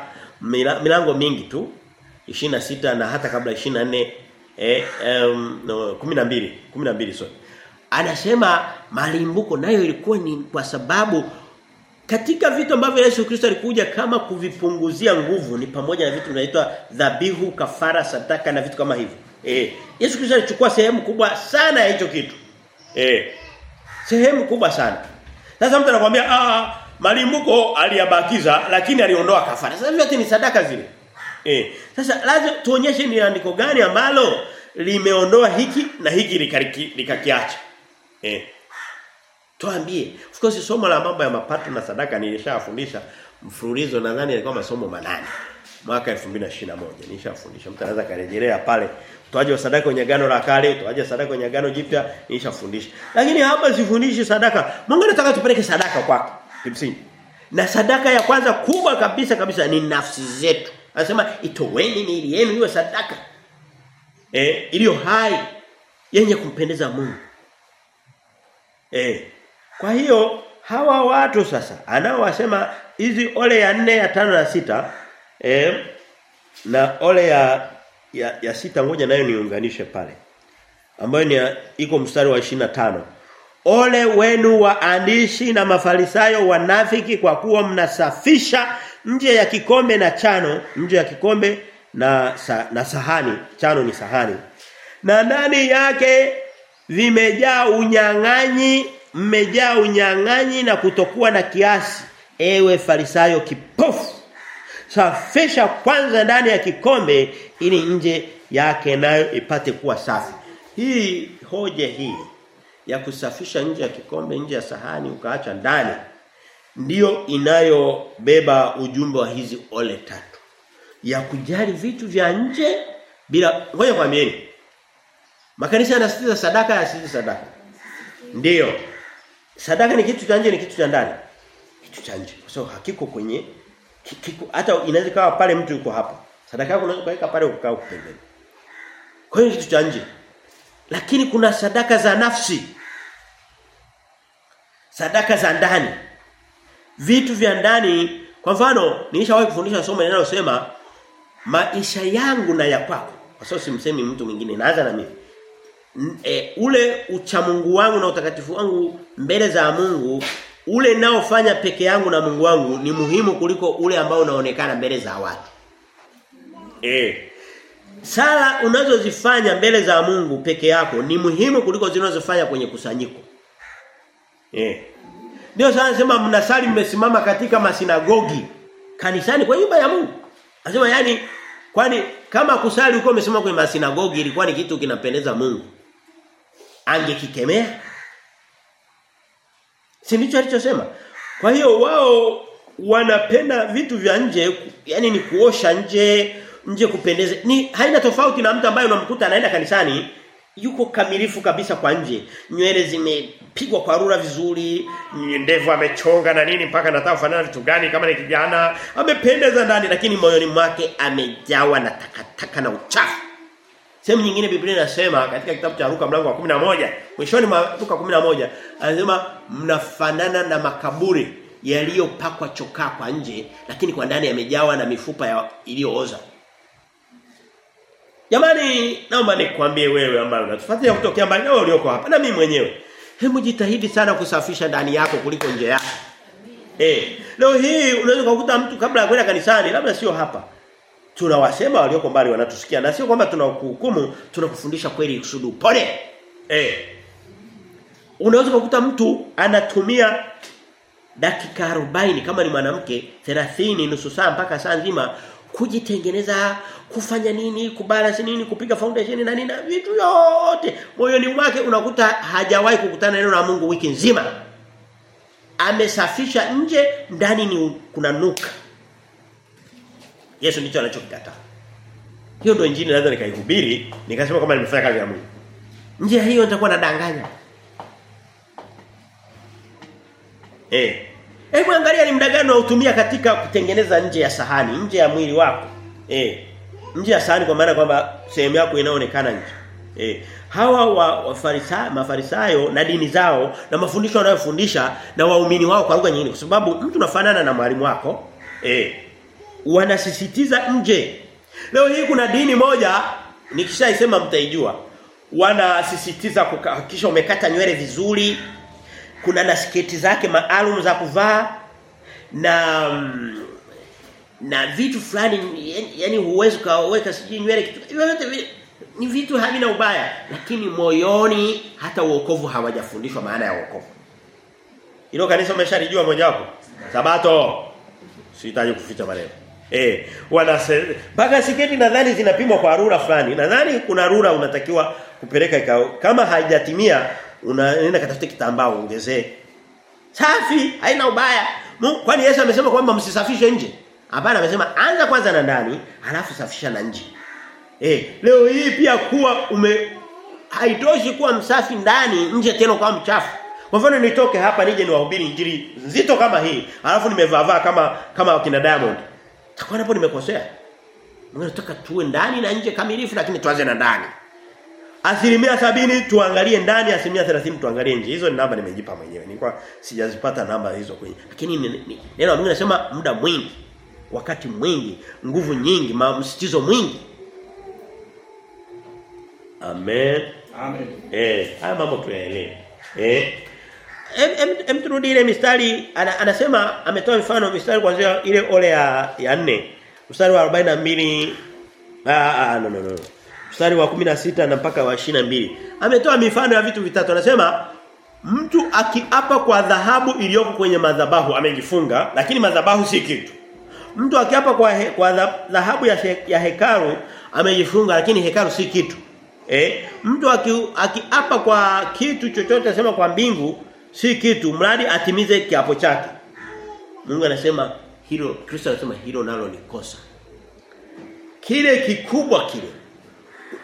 milango mingi tu 26 na hata kabla 24 eh um, no, 12 12 sorry. Anasema malimbuko nayo ilikuwa ni kwa sababu katika vitu ambavyo Yesu Kristo alikuja kama kuvipunguzia nguvu ni pamoja na vitu vinaitwa dhabihu, kafara, sadaka na vitu kama hivyo. Eh, Yesu Kristo alichukua sehemu kubwa sana ya hicho kitu. Eh. Sehemu kubwa sana. Sasa mtu anakuambia ah malimbuko aliyabakiza lakini aliondoa kafara. Sasa vyote ni sadaka zile. Eh. Sasa lazima tuonyeshe ni andiko gani ambalo limeondoa hiki na hiki likakiacha. Eh. Tuambie. Of course somo la mambo ya mapato na sadaka nilishafundisha mfululizo nadhani ilikuwa masomo manane mwaka 2021 nilishafundisha. Mtu anaweza karejelea pale. Utoaji wa sadaka kwenye agano la kale, utoaji sadaka kwenye agano jipya nilishafundisha. Lakini hapa sifundishi sadaka. Mungu anataka tupeleke sadaka kwako. Kimsingi. Na sadaka ya kwanza kubwa kabisa kabisa ni nafsi zetu. Anasema itoweni miili yenu iwe sadaka. Eh, iliyo hai yenye kumpendeza Mungu. Eh. Kwa hiyo hawa watu sasa anaowasema hizi ole ya nne ya tano na sita eh, na ole ya ya, ya sita moja nayo niunganishe pale ambayo ni iko mstari wa 25 Ole wenu waandishi na mafarisayo wanafiki kwa kuwa mnasafisha nje ya kikombe na chano nje ya kikombe na sa, na sahani chano ni sahani. Na ndani yake vimejaa unyang'anyi mmejaa unyang'anyi na kutokuwa na kiasi ewe farisayo kipofu. Safisha kwanza ndani ya kikombe ili nje yake nayo ipate kuwa safi. Hii hoja hii ya kusafisha nje ya kikombe nje ya sahani ukaacha ndani ndiyo inayobeba ujumbe wa hizi ole tatu. Ya kujali vitu vya nje bila ngoja kwambieni makanisa yanasitiza sadaka yasitiza sadaka. Ndiyo sadaka ni kitu cha nje ni kitu cha ndani. Kitu cha nje. Kwa sababu hakiko kwenye kiko hata inaweza kawa pale mtu yuko hapa sadaka yako unaweza kuweka pale ukakaa pembeni. Kwa hiyo kitu cha nje. Lakini kuna sadaka za nafsi. Sadaka za ndani. Vitu vya ndani kwa mfano nilishawahi kufundisha somo linalosema maisha yangu na ya kwako. Kwa sababu simsemi mtu mwingine naanza na mimi e, ule uchamungu wangu na utakatifu wangu mbele za Mungu ule naofanya peke yangu na Mungu wangu ni muhimu kuliko ule ambao unaonekana mbele za watu. Eh. Sala unazozifanya mbele za Mungu peke yako ni muhimu kuliko zinazofanya kwenye kusanyiko. Eh. Ndio sana nasema mnasali mmesimama katika masinagogi kanisani kwa nyumba ya Mungu. Anasema yani kwani kama kusali uko umesimama kwenye masinagogi ilikuwa ni kitu kinapendeza Mungu. Angekikemea? Si ndicho alichosema. Kwa hiyo wao wanapenda vitu vya nje, yani ni kuosha nje, nje kupendeza. Ni haina tofauti na mtu ambaye unamkuta anaenda kanisani yuko kamilifu kabisa kwa nje. Nywele zimepigwa kwa rura vizuri, ndevu amechonga na nini mpaka nataka kufanana vitu gani kama ni kijana, amependeza ndani lakini moyoni mwake amejawa na takataka na uchafu. Sehemu nyingine Biblia inasema katika kitabu cha Luka mlango wa 11, mwishoni mwa Luka 11, anasema mnafanana na makaburi yaliyopakwa chokaa kwa nje lakini kwa ndani yamejawa na mifupa ya iliyooza. Jamani naomba nikwambie wewe ambaye unatufuatia kutokea mbali na ulioko hapa na mimi mwenyewe. Hebu jitahidi sana kusafisha ndani yako kuliko nje yako. Eh, leo hii unaweza kukuta mtu kabla ya kwenda kanisani labda sio hapa. Tunawasema walioko mbali wanatusikia na sio kwamba tunakuhukumu, tunakufundisha kweli kusudi upone. Eh. Unaweza kukuta mtu anatumia dakika 40 kama ni mwanamke 30 nusu saa mpaka saa nzima kujitengeneza kufanya nini kubalance nini kupiga foundation na nini na vitu yote moyoni mwake unakuta hajawahi kukutana neno la Mungu wiki nzima amesafisha nje ndani ni kuna nuka Yesu ndicho anachokikataa hiyo ndio injili naweza nikaihubiri nikasema kama nimefanya kazi ya Mungu nje hiyo nitakuwa nadanganya eh Hebu angalia ni muda gani unaotumia katika kutengeneza nje ya sahani, nje ya mwili wako. Eh. Nje ya sahani kwa maana kwamba sehemu yako inaonekana nje. Eh. Hawa wa, wa farisa, mafarisayo na dini zao na mafundisho wanayofundisha na waumini wao kwa lugha nyingine kwa sababu mtu unafanana na mwalimu wako. Eh. Wanasisitiza nje. Leo hii kuna dini moja nikishaisema mtaijua. Wanasisitiza kuhakikisha umekata nywele vizuri, kuna na sketi zake maalum za kuvaa na na vitu fulani yani huwezi kaweka sijui nywele kitu Yote ni vitu havina ubaya lakini moyoni hata uokovu hawajafundishwa maana ya uokovu hilo kanisa umeshalijua mojawapo. sabato sihitaji kuficha maneno eh wana baga siketi nadhani zinapimwa kwa rura fulani. Nadhani kuna rura unatakiwa kupeleka ikao. kama haijatimia unaenda katafuta kitambaa uongezee. Safi haina ubaya. Kwani Yesu amesema kwamba msisafishe nje? Hapana amesema anza kwanza na ndani halafu safisha na nje. Eh leo hii pia kuwa ume haitoshi kuwa msafi ndani nje tena kwa mchafu. Kwa mfano nitoke hapa nije niwahubiri injili nzito kama hii halafu nimevaa kama kama kina Diamond takuwa hapo nimekosea Mungu anataka tuwe ndani na nje kamilifu lakini tuanze na ndani Asilimia sabini tuangalie ndani, asilimia 30 tuangalie nje. Hizo ni namba nimejipa mwenyewe. Nilikuwa sijazipata namba hizo kwenye. Lakini neno la Mungu linasema muda mwingi, wakati mwingi, nguvu nyingi, msitizo mwingi. Amen. Amen. Eh, haya mambo tuyaelewe. Eh. Em, em, em turudi ile mistari ana, anasema ametoa mfano mistari kuanzia ile ole ya ya 4. Mstari wa 42 ah ah no no no mstari wa 16 na mpaka wa 22. Ametoa mifano ya vitu vitatu. Anasema mtu akiapa kwa dhahabu iliyoko kwenye madhabahu amejifunga lakini madhabahu si kitu. Mtu akiapa kwa he, kwa dhahabu ya, he, ya hekalu amejifunga lakini hekalu si kitu. Eh, mtu aki, akiapa kwa kitu chochote asema kwa mbingu si kitu mradi atimize kiapo chake. Mungu anasema hilo Kristo anasema hilo nalo ni kosa. Kile kikubwa kile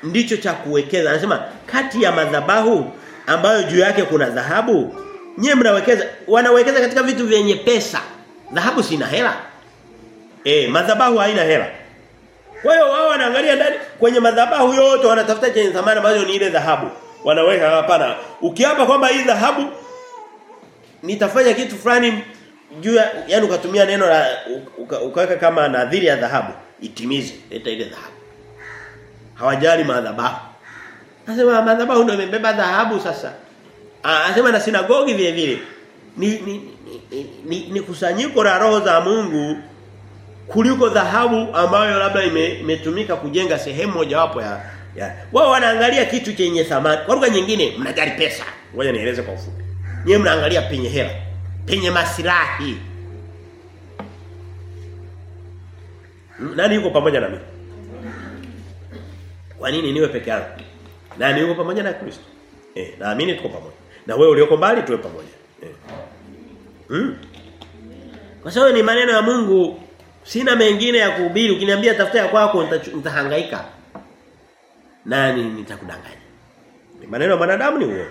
ndicho cha kuwekeza. Anasema kati ya madhabahu ambayo juu yake kuna dhahabu, nyie mnawekeza wanawekeza katika vitu vyenye pesa. Dhahabu sina hela. Eh, madhabahu haina hela. Kwa hiyo wao wanaangalia ndani kwenye madhabahu yote wanatafuta chenye thamani ambayo ni ile dhahabu. Wanaweka hapana. Ukiapa kwamba hii dhahabu nitafanya kitu fulani juu ya yani ukatumia neno la ukaweka kama nadhiri ya dhahabu itimize leta ile dhahabu. Hawajali madhabahu. Anasema madhabahu ndio imebeba dhahabu sasa. Anasema na sinagogi vile vile. Ni ni, ni, ni, ni, kusanyiko la roho za Mungu kuliko dhahabu ambayo labda imetumika kujenga sehemu mojawapo ya, ya. Wao wanaangalia kitu chenye thamani. Kwa lugha nyingine mnajali pesa. Ngoja nieleze kwa ufupi nyewe mnaangalia penye hela penye masilahi. Nani yuko pamoja na mimi? Kwa nini niwe peke yangu? Nani yuko pamoja na Kristo? Eh, naamini tuko pamoja. Na wewe ulioko mbali tuwe pamoja. Eh. Hmm? Kwa sababu ni maneno ya Mungu sina mengine ya kuhubiri ukiniambia tafuta ya kwako nitahangaika. Nani nitakudanganya? Ni maneno ya mwanadamu ni uongo.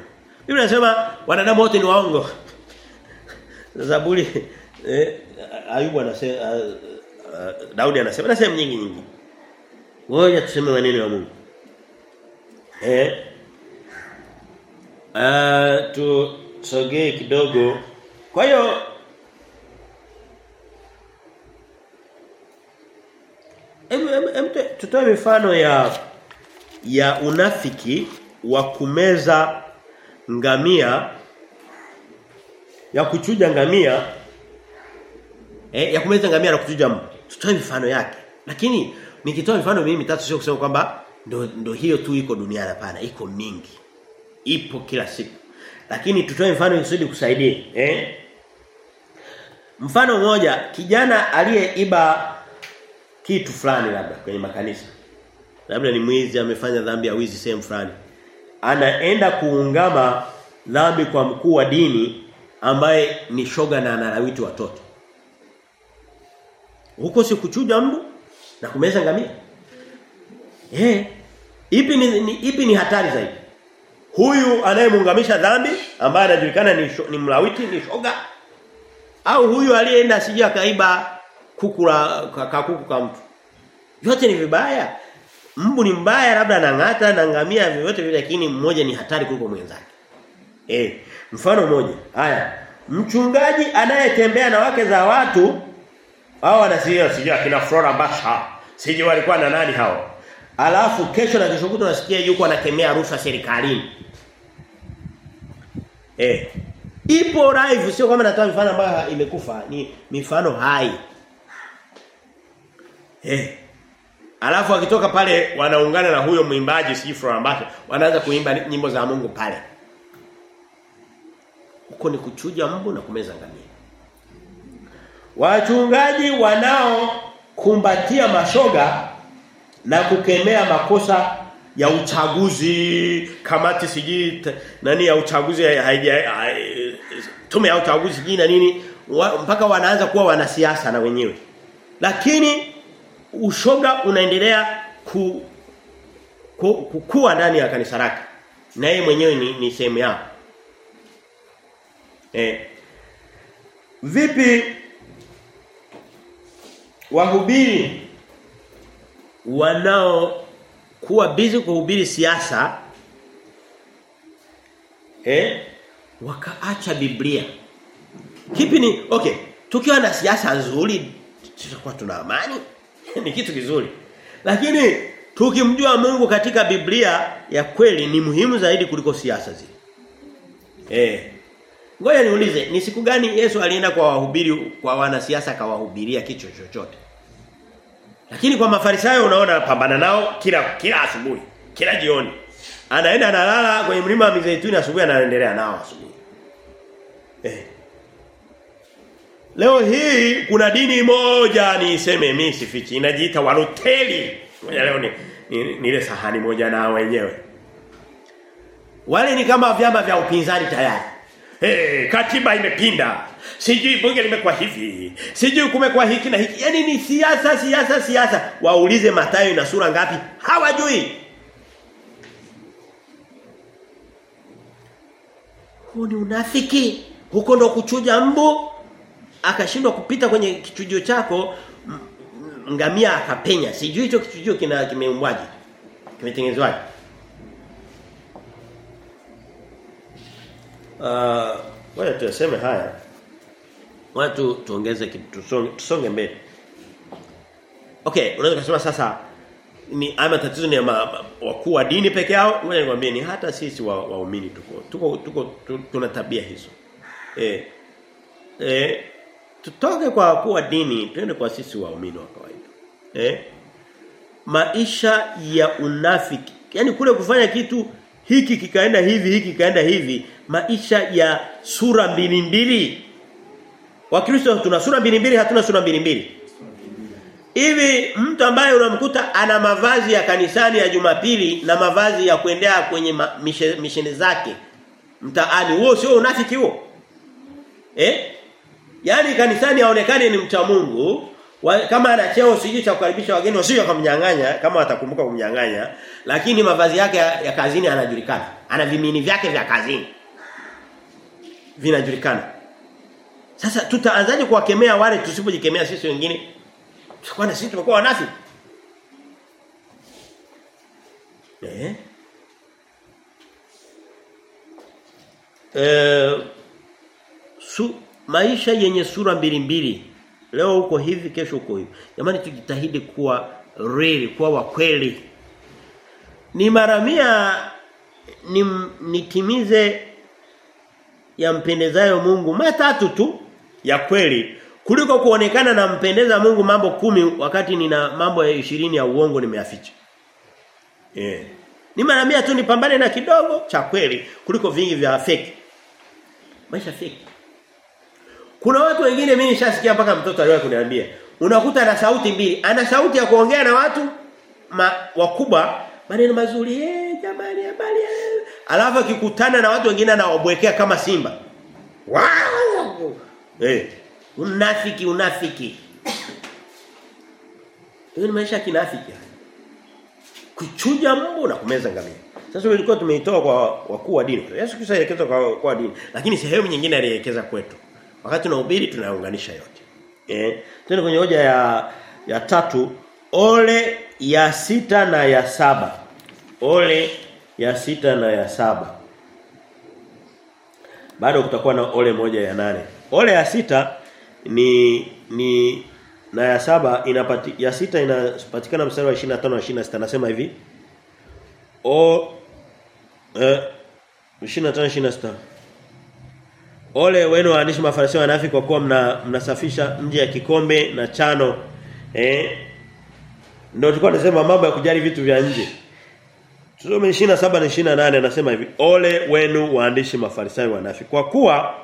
Biblia inasema wanadamu wote ni waongo. Zaburi eh, Ayubu anasema uh, uh, Daudi anasema na sehemu nyingi nyingi. Ngoja tuseme maneno ya Mungu. Eh? Uh, tusogee kidogo. Kwa hiyo tutoe mifano ya ya unafiki wa kumeza ngamia ya kuchuja ngamia eh, ya kumeza ngamia na kuchuja. Tutoe mifano yake. Lakini nikitoa mifano mimi mitatu sio kusema kwamba ndo, ndo hiyo tu iko duniani hapana, iko mingi. Ipo kila siku. Lakini tutoe mfano ili kusaidie, eh? Mfano mmoja, kijana aliyeiba kitu fulani labda kwenye makanisa. Labda ni mwizi amefanya dhambi ya wizi sehemu fulani. Anaenda kuungama dhambi kwa mkuu wa dini ambaye ni shoga na analawiti watoto. Huko si kuchuja mbu na kumeza ngamia. Eh. Ipi ni, ni ipi ni hatari zaidi? Huyu anayemuungamisha dhambi ambaye anajulikana ni, ni mlawiti ni shoga au huyu aliyeenda sija kaiba kakuku ka mtu. Yote ni vibaya. Mbu ni mbaya labda anang'ata na ngamia vyote vile lakini mmoja ni hatari kuliko mwenzake. Eh, mfano mmoja. Haya, mchungaji anayetembea na wake za watu hao anasikia sijua kina Flora Basha. Sijui walikuwa na nani hao. Alafu kesho na kesho kutwa nasikia yuko anakemea rushwa serikalini. Eh. Ipo live sio kama natoa mifano ambayo imekufa, ni mifano hai. Eh. Alafu akitoka pale wanaungana na huyo mwimbaji Sifra ambaye wanaanza kuimba nyimbo za Mungu pale. Huko ni kuchuja mbu na kumeza ngamia. Wachungaji wanao kumbatia mashoga na kukemea makosa ya uchaguzi kamati siji nani ya uchaguzi haija tume ya uchaguzi sijui na nini mpaka wanaanza kuwa wanasiasa na wenyewe lakini ushoga unaendelea ku, ku, kukua ndani ya kanisa lake na yeye mwenyewe ni, ni sehemu yao eh vipi wahubiri wanao kuwa busy kuhubiri siasa eh wakaacha Biblia. Kipi ni okay, tukiwa na siasa nzuri tutakuwa tuna amani. ni kitu kizuri. Lakini tukimjua Mungu katika Biblia ya kweli ni muhimu zaidi kuliko siasa zile. Eh. Ngoja niulize, ni siku gani Yesu alienda kwa wahubiri kwa wanasiasa akawahubiria kicho chochote? Lakini kwa Mafarisayo unaona pambana nao kila kila asubuhi, kila jioni. Anaenda analala kwenye mlima wa Mizeituni asubuhi anaendelea nao asubuhi. Eh. Leo hii kuna dini moja ni niseme mimi sifichi inajiita Waluteri. Moja leo ni nile ni sahani moja na wenyewe. Wale ni kama vyama vya upinzani tayari. Hey, katiba imepinda. Sijui bunge limekuwa hivi. Sijui kumekuwa hiki na hiki. Yaani ni siasa siasa siasa. Waulize Mathayo ina sura ngapi? Hawajui. Huu ni unafiki. Huko ndo kuchuja mbu akashindwa kupita kwenye kichujio chako ngamia akapenya. Sijui hicho kichujio kina kimeumbwaje. Kimetengenezwaje? Uh, wewe tuseme haya. Watu tuongeze kitu tusonge, mbele. Okay, unaweza kusema sasa ni ama tatizo ni wakuu wa dini peke yao. Ngoja nikwambie ni hata sisi waumini wa tuko tuko tuko tuna tabia hizo. Eh. Eh tutoke kwa kuwa wa dini twende kwa sisi waumini wa kawaida. Eh? Maisha ya unafiki. Yaani kule kufanya kitu hiki kikaenda hivi hiki kikaenda hivi maisha ya sura mbili mbili Wakristo tuna sura mbili mbili hatuna sura mbili mbili. Hivi mtu ambaye unamkuta ana mavazi ya kanisani ya Jumapili na mavazi ya kuendea kwenye mishene zake mtaani huo sio unafiki huo? Eh? Yaani kanisani aonekane ni mcha Mungu, wa, kama ana cheo siji cha kukaribisha wageni wasije kumnyang'anya kama atakumbuka kumnyang'anya, lakini mavazi yake ya, ya kazini anajulikana. Ana vimini vyake vya kazini. Vinajulikana. Sasa tutaanzaje kuwakemea wale tusipojikemea sisi wengine? Tutakuwa na sisi tumekuwa wanafiki. Eh? Eh su, maisha yenye sura mbili mbili. Leo uko hivi kesho uko hivi. Jamani tujitahidi kuwa real, kuwa wa kweli. Ni mara mia ni, nitimize yampendezayo Mungu matatu tu ya kweli kuliko kuonekana na mpendeza Mungu mambo kumi wakati nina mambo ya ishirini ya uongo nimeyaficha. Eh. Yeah. Ni mara mia tu nipambane na kidogo cha kweli kuliko vingi vya fake. Maisha fake. Kuna watu wengine mimi nishasikia mpaka mtoto aliwahi kuniambia, unakuta na sauti mbili, ana sauti ya kuongea na watu ma, wakubwa maneno mazuri, eh jamani habari. Alafu akikutana na watu wengine anawabwekea kama simba. Wow! Eh, unafiki unafiki. Hiyo ni maisha kinafiki. Kuchuja mbu na kumeza ngamia. Sasa ilikuwa tumeitoa kwa wakuu wa dini. Yesu kisa alielekeza kwa kwa dini, lakini sehemu nyingine alielekeza kwetu. Wakati tunahubiri tunaunganisha yote. Eh, tena kwenye hoja ya ya tatu, ole ya sita na ya saba. Ole ya sita na ya saba. Bado kutakuwa na ole moja ya nane. Ole ya sita ni ni na ya saba inapati ya sita inapatikana mstari wa 25 na 26 nasema hivi. O eh 25 26 Ole wenu waandishi mafarisayo wanafiki kwa kuwa mna mnasafisha nje ya kikombe na chano eh? Ndio tulikuwa tunasema mambo ya kujali vitu vya nje. Tusome 27 na 28 anasema hivi ole wenu waandishi mafarisayo wanafiki kwa kuwa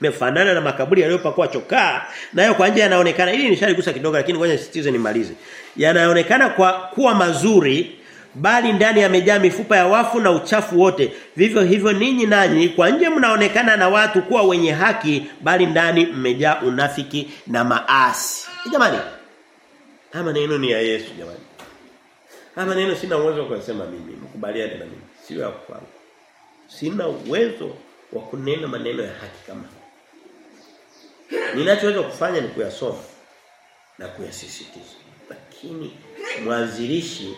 mefanana na makaburi yaliyopakwa chokaa nayo kwa nje yanaonekana. Ili nishaligusa kidogo lakini ngoja nisitize nimalize. Yanaonekana kwa kuwa mazuri bali ndani yamejaa mifupa ya wafu na uchafu wote. Vivyo hivyo ninyi nanyi kwa nje mnaonekana na watu kuwa wenye haki bali ndani mmejaa unafiki na maasi. Jamani haya maneno ni ya Yesu jamani. Haya maneno sina uwezo wa kusema mimi. Mkubaliane na mimi. Sio ya kwangu. Sina uwezo wa kunena maneno ya haki kama Ninachoweza kufanya ni kuyasoma na kuyasisitiza. Lakini mwanzilishi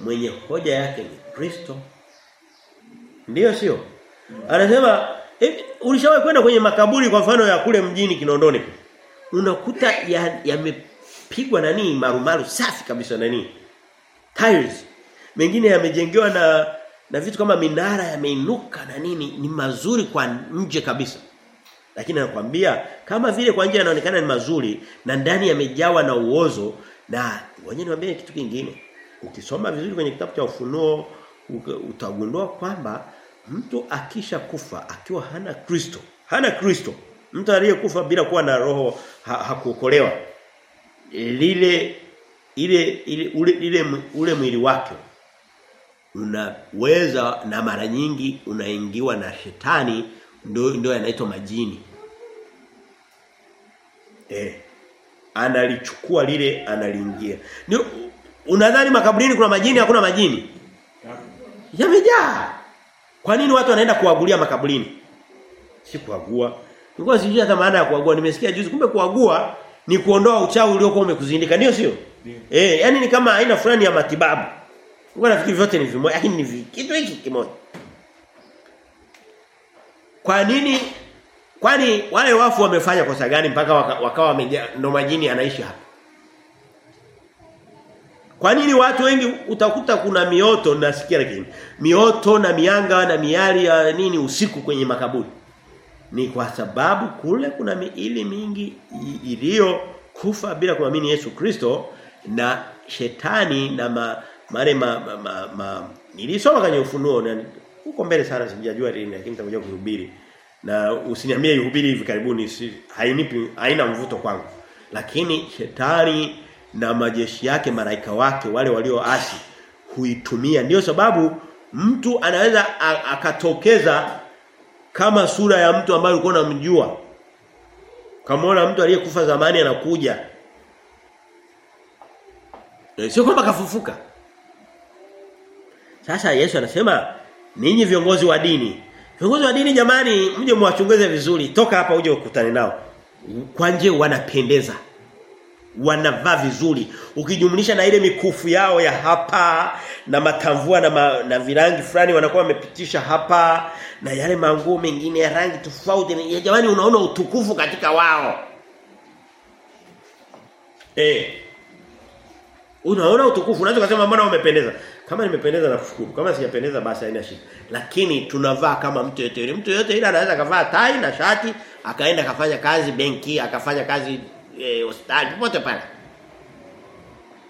mwenye hoja yake ni Kristo. Ndiyo sio? Anasema eh, ulishawahi kwenda kwenye makaburi kwa mfano ya kule mjini Kinondoni. Unakuta yamepigwa ya nani marumaru safi kabisa nani? Tiles. Mengine yamejengewa na na vitu kama minara yameinuka na nini ni mazuri kwa nje kabisa. Lakini anakuambia kama vile kwa nje yanaonekana ni mazuri na ndani yamejawa na uozo na ngoja niwaambie kitu kingine. Ukisoma vizuri kwenye kitabu cha ufunuo utagundua kwamba mtu akisha kufa akiwa hana Kristo, hana Kristo, mtu aliyekufa bila kuwa na roho ha, hakuokolewa. Lile ile ile ule, ile ule mwili wake unaweza na mara nyingi unaingiwa na shetani ndio ndio yanaitwa majini. Eh. Analichukua lile analiingia. Ni unadhani makaburini kuna majini hakuna majini? Yamejaa. Kwa nini watu wanaenda kuagulia makaburini? Si kuagua. Nilikuwa sijui hata maana ya kuagua. Nimesikia juzi kumbe kuagua ni kuondoa uchawi uliokuwa umekuzindika, ndio sio? Eh, yani ni kama aina fulani ya matibabu. Nilikuwa nafikiri vyote ni vimoja, lakini ni kitu hiki kimoja. Kwa nini kwani wale wafu wamefanya kosa gani mpaka wakawa waka waka, ndo majini anaishi hapa? Kwa nini watu wengi utakuta kuna mioto nasikia lakini mioto na mianga na miali ya nini usiku kwenye makaburi? Ni kwa sababu kule kuna miili mingi iliyo kufa bila kuamini Yesu Kristo na shetani na ma, mare ma, ma, ma, ma nilisoma kwenye ufunuo na huko mbele sana sijajua lini lakini nitakuja kuhubiri na usiniambie ihubiri hivi karibuni si, hainipi haina mvuto kwangu lakini shetani na majeshi yake malaika wake wale walioasi huitumia. Ndio sababu mtu anaweza akatokeza kama sura ya mtu ambaye ulikuwa unamjua kamaona mtu aliyekufa zamani anakuja. E, sio kwamba kafufuka sasa Yesu anasema ninyi viongozi wa dini viongozi wa dini jamani mje mwachunguze vizuri. Toka hapa uje ukutane nao. Kwa nje wanapendeza wanavaa vizuri. Ukijumlisha na ile mikufu yao ya hapa na matamvua na, ma, na virangi fulani wanakuwa wamepitisha hapa na yale manguo mengine ya rangi tofauti. Ya jamani unaona utukufu katika wao. Eh unaona utukufu. Unaweza kusema mbona umependeza? Kama nimependeza na kushukuru kama sijapendeza basi haina shida. Lakini tunavaa kama mtu yote yule. Mtu yote ile anaweza kavaa tai na shati akaenda akafanya kazi benki akafanya kazi eh, hospitali popote pale.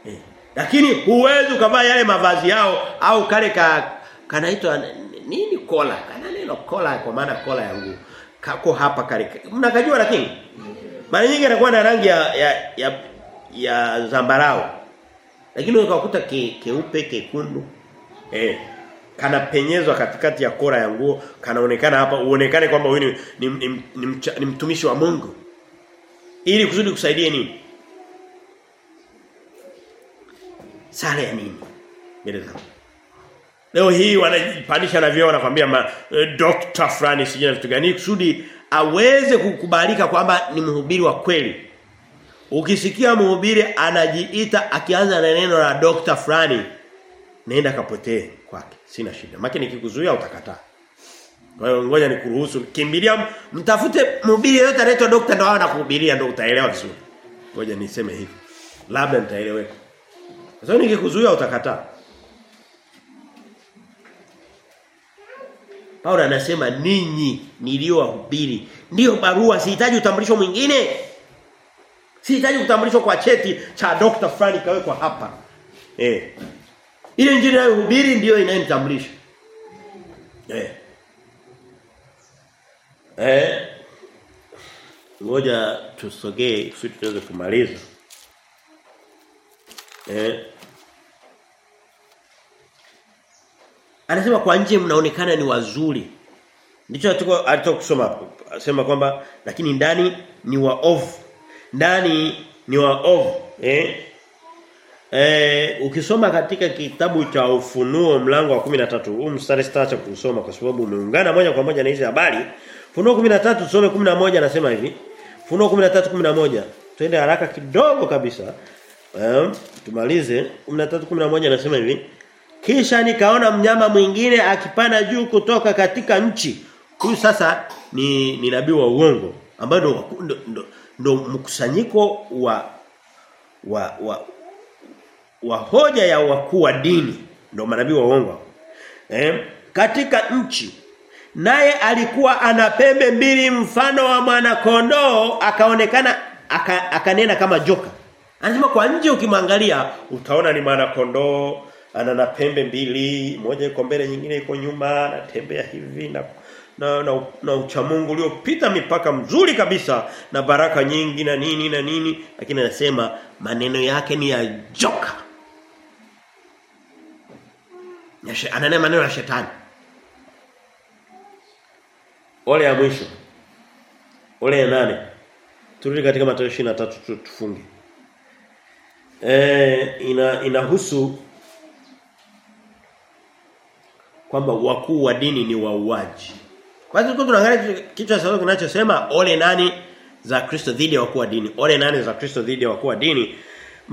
Eh. lakini huwezi ukavaa yale mavazi yao au kale ka kanaitwa nini kola? Kana neno kola kwa maana kola ya nguo. Kako hapa kale. Mnakajua lakini? Mara nyingi anakuwa na rangi ya ya ya, ya zambarau. Lakini ukakuta ke, keupe kekundu. Eh kanapenyezwa katikati ya kora ya nguo. Kanaonekana hapa. Uonekane kwamba huyu ni, ni, ni, ni, ni mtumishi wa Mungu ili kusudi kusaidie nini sare ya nini mbele leo hii wanajipandisha na vyeo wanakuambia eh, doctor fulani sijui na vitu gani kusudi aweze kukubalika kwamba ni mhubiri wa kweli Ukisikia mhubiri anajiita akianza na neno la doctor fulani nenda kapotee kwake. Sina shida. Maki nikikuzuia utakataa. Kwa hiyo ngoja nikuruhusu kimbilia mtafute mhubiri yote anaitwa dokta ndio anakuhubiria ndio utaelewa vizuri. Ngoja niseme hivi. Labda nitaeleweka. Sasa nikikuzuia utakataa. Paulo anasema ninyi niliowahubiri ndio barua sihitaji utambulisho mwingine. Sihitaji kutambulishwa kwa cheti cha dokta fulani kawekwa hapa. Eh. Ile injili inayohubiri ndio inayemtambulisha. Eh. Eh. Ngoja tusogee ili tuweze kumaliza. Eh. Anasema kwa nje mnaonekana ni wazuri. Ndicho alitoka kusoma Anasema kwamba lakini ndani ni waovu ndani ni waovu eh Eh ukisoma katika kitabu cha Ufunuo mlango wa 13 huu mstari sitaacha kusoma kwa sababu umeungana moja kwa moja na hizi habari. Ufunuo 13 tusome 11 anasema hivi. Ufunuo 13:11 twende haraka kidogo kabisa. Eh tumalize 13:11 anasema hivi. Kisha nikaona mnyama mwingine akipanda juu kutoka katika nchi. Huyu sasa ni ni nabii wa uongo ambaye ndo, ndo, ndo, ndo mkusanyiko wa wa wa wa hoja ya wakuu wa dini ndo manabii wa uongo eh katika nchi naye alikuwa ana pembe mbili mfano wa mwana kondoo akaonekana aka, kama joka. Anasema kwa nje ukimwangalia utaona ni mwana kondoo ana na pembe mbili moja iko mbele nyingine iko nyuma anatembea hivi na na, na, na uchamungu uliopita mipaka mzuri kabisa na baraka nyingi na nini na nini. Lakini anasema maneno yake ni ya joka. Ananena maneno ya shetani ole ya mwisho ole ya nane turudi katika Mathayo 23 tufunge eh ina inahusu kwamba wakuu wa dini ni wauaji kwa hiyo tunaangalia kichwa cha kinachosema ole nani za Kristo dhidi ya wakuu wa dini. Ole nani za Kristo dhidi ya wakuu wa dini.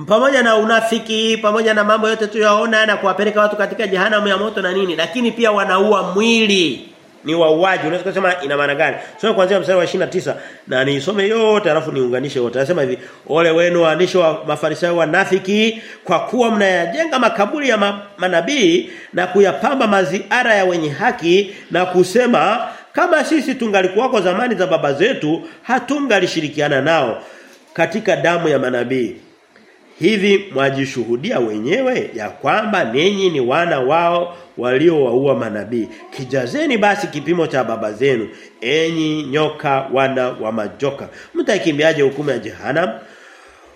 Pamoja na unafiki, pamoja na mambo yote tuyaona na kuwapeleka watu katika jehanamu ya moto na nini, lakini pia wanaua mwili. Ni wauaji. Unaweza kusema ina maana gani? Soma kuanzia mstari wa 29 na nisome yote alafu niunganishe yote. Anasema hivi, ole wenu waandishi wa mafarisayo wanafiki kwa kuwa mnayajenga makaburi ya ma, manabii na kuyapamba maziara ya wenye haki na kusema kama sisi tungalikuwako zamani za baba zetu hatungalishirikiana nao katika damu ya manabii. Hivi mwajishuhudia wenyewe ya kwamba ninyi ni wana wao waliowaua manabii. Kijazeni basi kipimo cha baba zenu. Enyi nyoka wana wa majoka. Mtakimbiaje hukumu ya jehanamu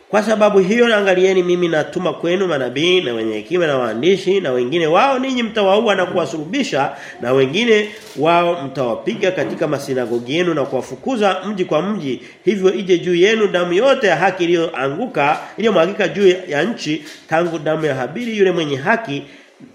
kwa sababu hiyo angalieni mimi natuma kwenu manabii na wenye hekima na waandishi na wengine wao ninyi mtawaua na kuwasulubisha na wengine wao mtawapiga katika masinagogi yenu na kuwafukuza mji kwa mji. Hivyo ije juu yenu damu yote ya haki iliyoanguka iliyomwagika juu ya nchi tangu damu ya Habili yule mwenye haki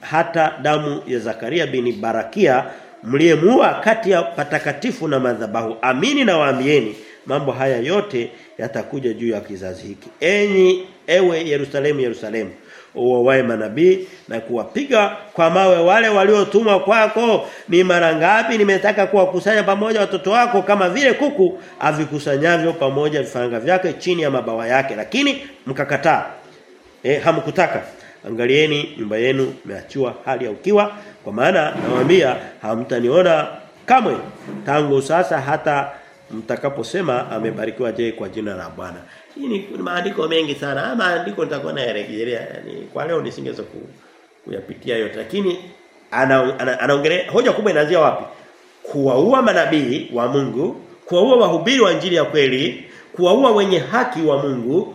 hata damu ya Zakaria bin Barakia mliyemuua kati ya patakatifu na madhabahu. Amini na waambieni mambo haya yote yatakuja juu ya kizazi hiki. Enyi ewe Yerusalemu Yerusalemu uwawae manabii na kuwapiga kwa mawe wale waliotumwa kwako. Ni mara ngapi nimetaka kuwakusanya pamoja watoto wako kama vile kuku avikusanyavyo pamoja vifaranga vyake chini ya mabawa yake. Lakini mkakataa. Eh hamkutaka. Angalieni nyumba yenu imeachiwa hali ya ukiwa kwa maana nawaambia hamtaniona kamwe. Tangu sasa hata mtakaposema amebarikiwa je kwa jina la Bwana. Hii ni maandiko mengi sana. Haya maandiko nitakuwa nayarejelea. Yani kwa leo nisingeweza ku, kuyapitia yote lakini anaongelea ana, ana hoja kubwa inaanzia wapi? Kuwaua manabii wa Mungu, kuwaua wahubiri wa injili ya kweli, kuwaua wenye haki wa Mungu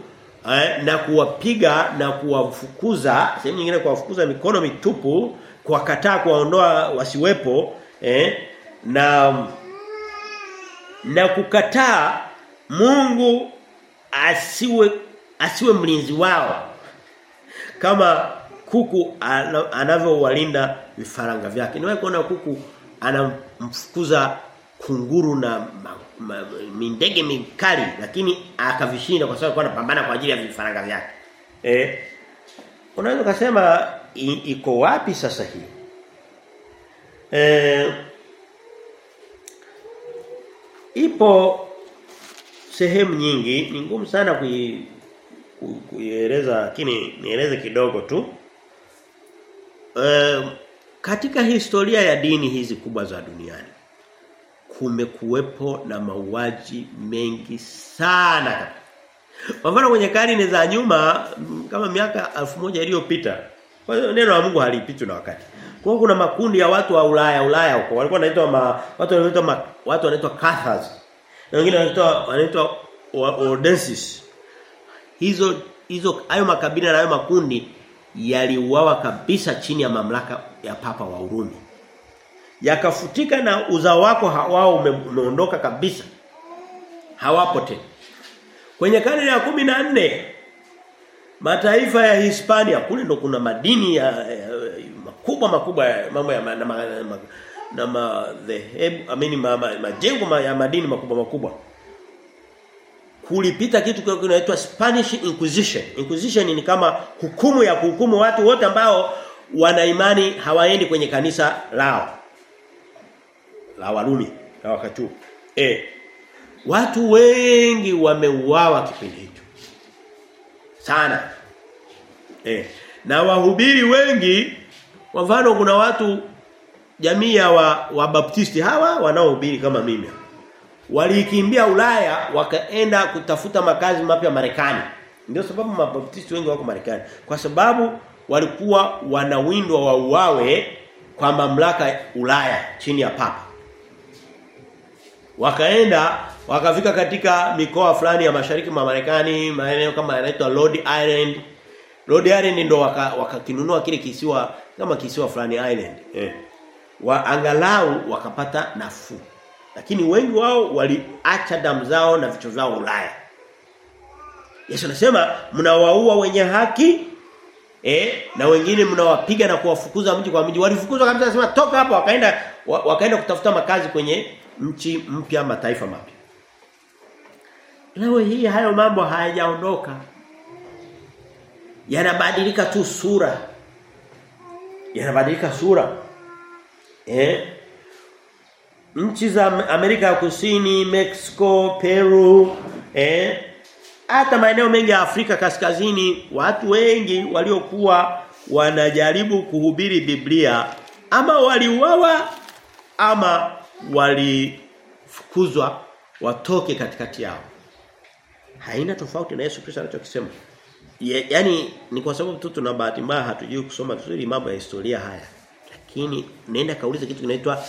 eh, na kuwapiga na kuwafukuza, sehemu nyingine kuwafukuza mikono mitupu, kuwakataa kuwaondoa wasiwepo eh, na na kukataa Mungu asiwe asiwe mlinzi wao kama kuku anavyowalinda vifaranga vyake. Niwahi kuona kuku anamfukuza kunguru na mindege mikali lakini akavishinda kwa sababu anapambana kwa ajili ya vifaranga vyake. Eh unaweza kusema iko wapi sasa hii? Eh ipo sehemu nyingi ni ngumu sana kui kuieleza lakini nieleze kidogo tu. E, katika historia ya dini hizi kubwa za duniani kumekuwepo na mauaji mengi sana kwa mfano kwenye karne za nyuma kama miaka elfu moja iliyopita kwa hiyo neno la Mungu halipitwi na wakati kwa kuna makundi ya watu wa Ulaya Ulaya huko. Walikuwa wanaitwa ma, watu wanaitwa watu wanaitwa Cathars. Na wengine wanaitwa wanaitwa Odenses. hizo hizo hayo makabila na hayo makundi yaliuawa kabisa chini ya mamlaka ya papa wa Urumi yakafutika na uzao wako wao umeondoka kabisa. Hawapo tena. Kwenye karne ya kumi na nne mataifa ya Hispania kule ndo kuna madini ya, ya makubwa makubwa mambo ya na, na, na, na madhehebu amini majengo ma, ya madini makubwa makubwa. Kulipita kitu kinaitwa Spanish Inquisition. Inquisition ni kama hukumu ya kuhukumu watu wote ambao wana imani hawaendi kwenye kanisa lao. La Warumi la wakati eh watu wengi wameuawa kipindi hicho. Sana. Eh na wahubiri wengi kwa mfano kuna watu jamii ya wa, wa baptisti hawa wanaohubiri kama mimi. Walikimbia Ulaya wakaenda kutafuta makazi mapya Marekani. Ndio sababu mabaptisti wengi wako Marekani. Kwa sababu walikuwa wanawindwa wauawe kwa mamlaka Ulaya chini ya papa. Wakaenda wakafika katika mikoa fulani ya mashariki mwa Marekani maeneo kama yanaitwa Rhode Island. Rhode Island ndio wakakinunua waka kile kisiwa kama kisiwa fulani island eh. Wa angalau wakapata nafuu. Lakini wengi wao waliacha damu zao na vichwa vyao Ulaya. Yesu anasema mnawaua wenye haki eh na wengine mnawapiga na kuwafukuza mji kwa mji. Walifukuzwa kabisa anasema toka hapa wakaenda wakaenda kutafuta makazi kwenye nchi mpya mataifa mapya. Leo hii hayo mambo hayajaondoka. Yanabadilika tu sura yanabadilika sura eh nchi za Amerika ya Kusini, Mexico, Peru, eh hata maeneo mengi ya Afrika kaskazini watu wengi waliokuwa wanajaribu kuhubiri Biblia ama waliuawa ama walifukuzwa watoke katikati yao. Haina tofauti na Yesu Kristo anachokisema. Ye, yani ni kwa sababu tu tuna bahati mbaya hatujui kusoma vizuri mambo ya historia haya. Lakini nenda kauliza kitu kinaitwa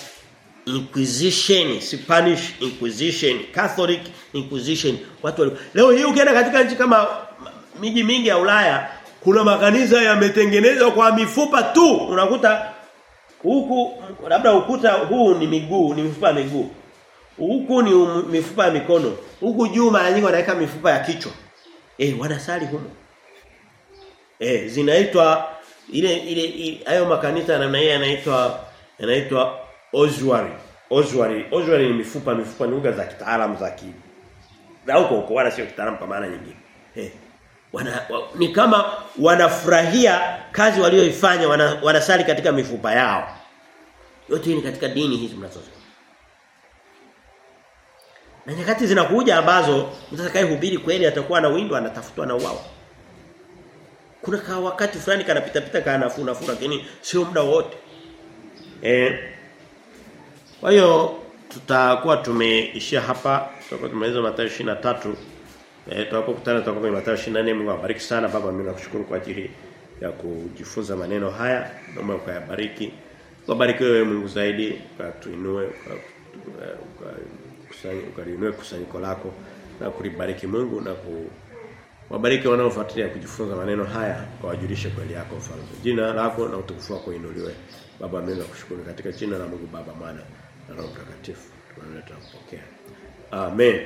Inquisition, Spanish Inquisition, Catholic Inquisition. Watu wali... Leo hii ukienda katika nchi kama miji mingi ya Ulaya kuna makanisa yametengenezwa kwa mifupa tu. Unakuta huku labda ukuta huu ni miguu, ni mifupa ya miguu. Huku ni um, mifupa ya mikono. Huku juu mara nyingi wanaweka mifupa ya kichwa. Eh wanasali humo. Eh zinaitwa ile ile hayo makanisa namna hii yanaitwa yanaitwa ossuary. Ossuary. Ossuary ni mifupa mifupa ni lugha za kitaalamu za ki. Na huko huko wala sio kitaalamu kwa maana nyingine. Eh wana, wa, ni kama wanafurahia kazi walioifanya wana, wanasali katika mifupa yao. Yote ni katika dini hizi mnazozo. Na nyakati zinakuja ambazo mtu atakayehubiri kweli atakuwa na windo anatafutwa na uwao. Kuna ka wakati fulani kanapita pita kana funa funa lakini sio muda wote. Eh. Kwa hiyo tutakuwa tumeishia hapa tutakuwa tumeweza Mathayo 23 eh tutakapokutana tutakuwa kwenye Mathayo 24 Mungu awabariki sana baba mimi nakushukuru kwa ajili ya kujifunza maneno haya. Naomba ukayabariki. Ukabariki wewe Mungu zaidi ukatuinue ukaliinue kusanyiko lako na kulibariki Mungu na ku wabariki wanaofuatilia kujifunza maneno haya wawajulishe kweli yako mfalme. Jina lako na utukufu wako inuliwe baba ameweza nakushukuru katika jina la Mungu baba mwana na Roho Mtakatifu. Tunaleta kupokea amen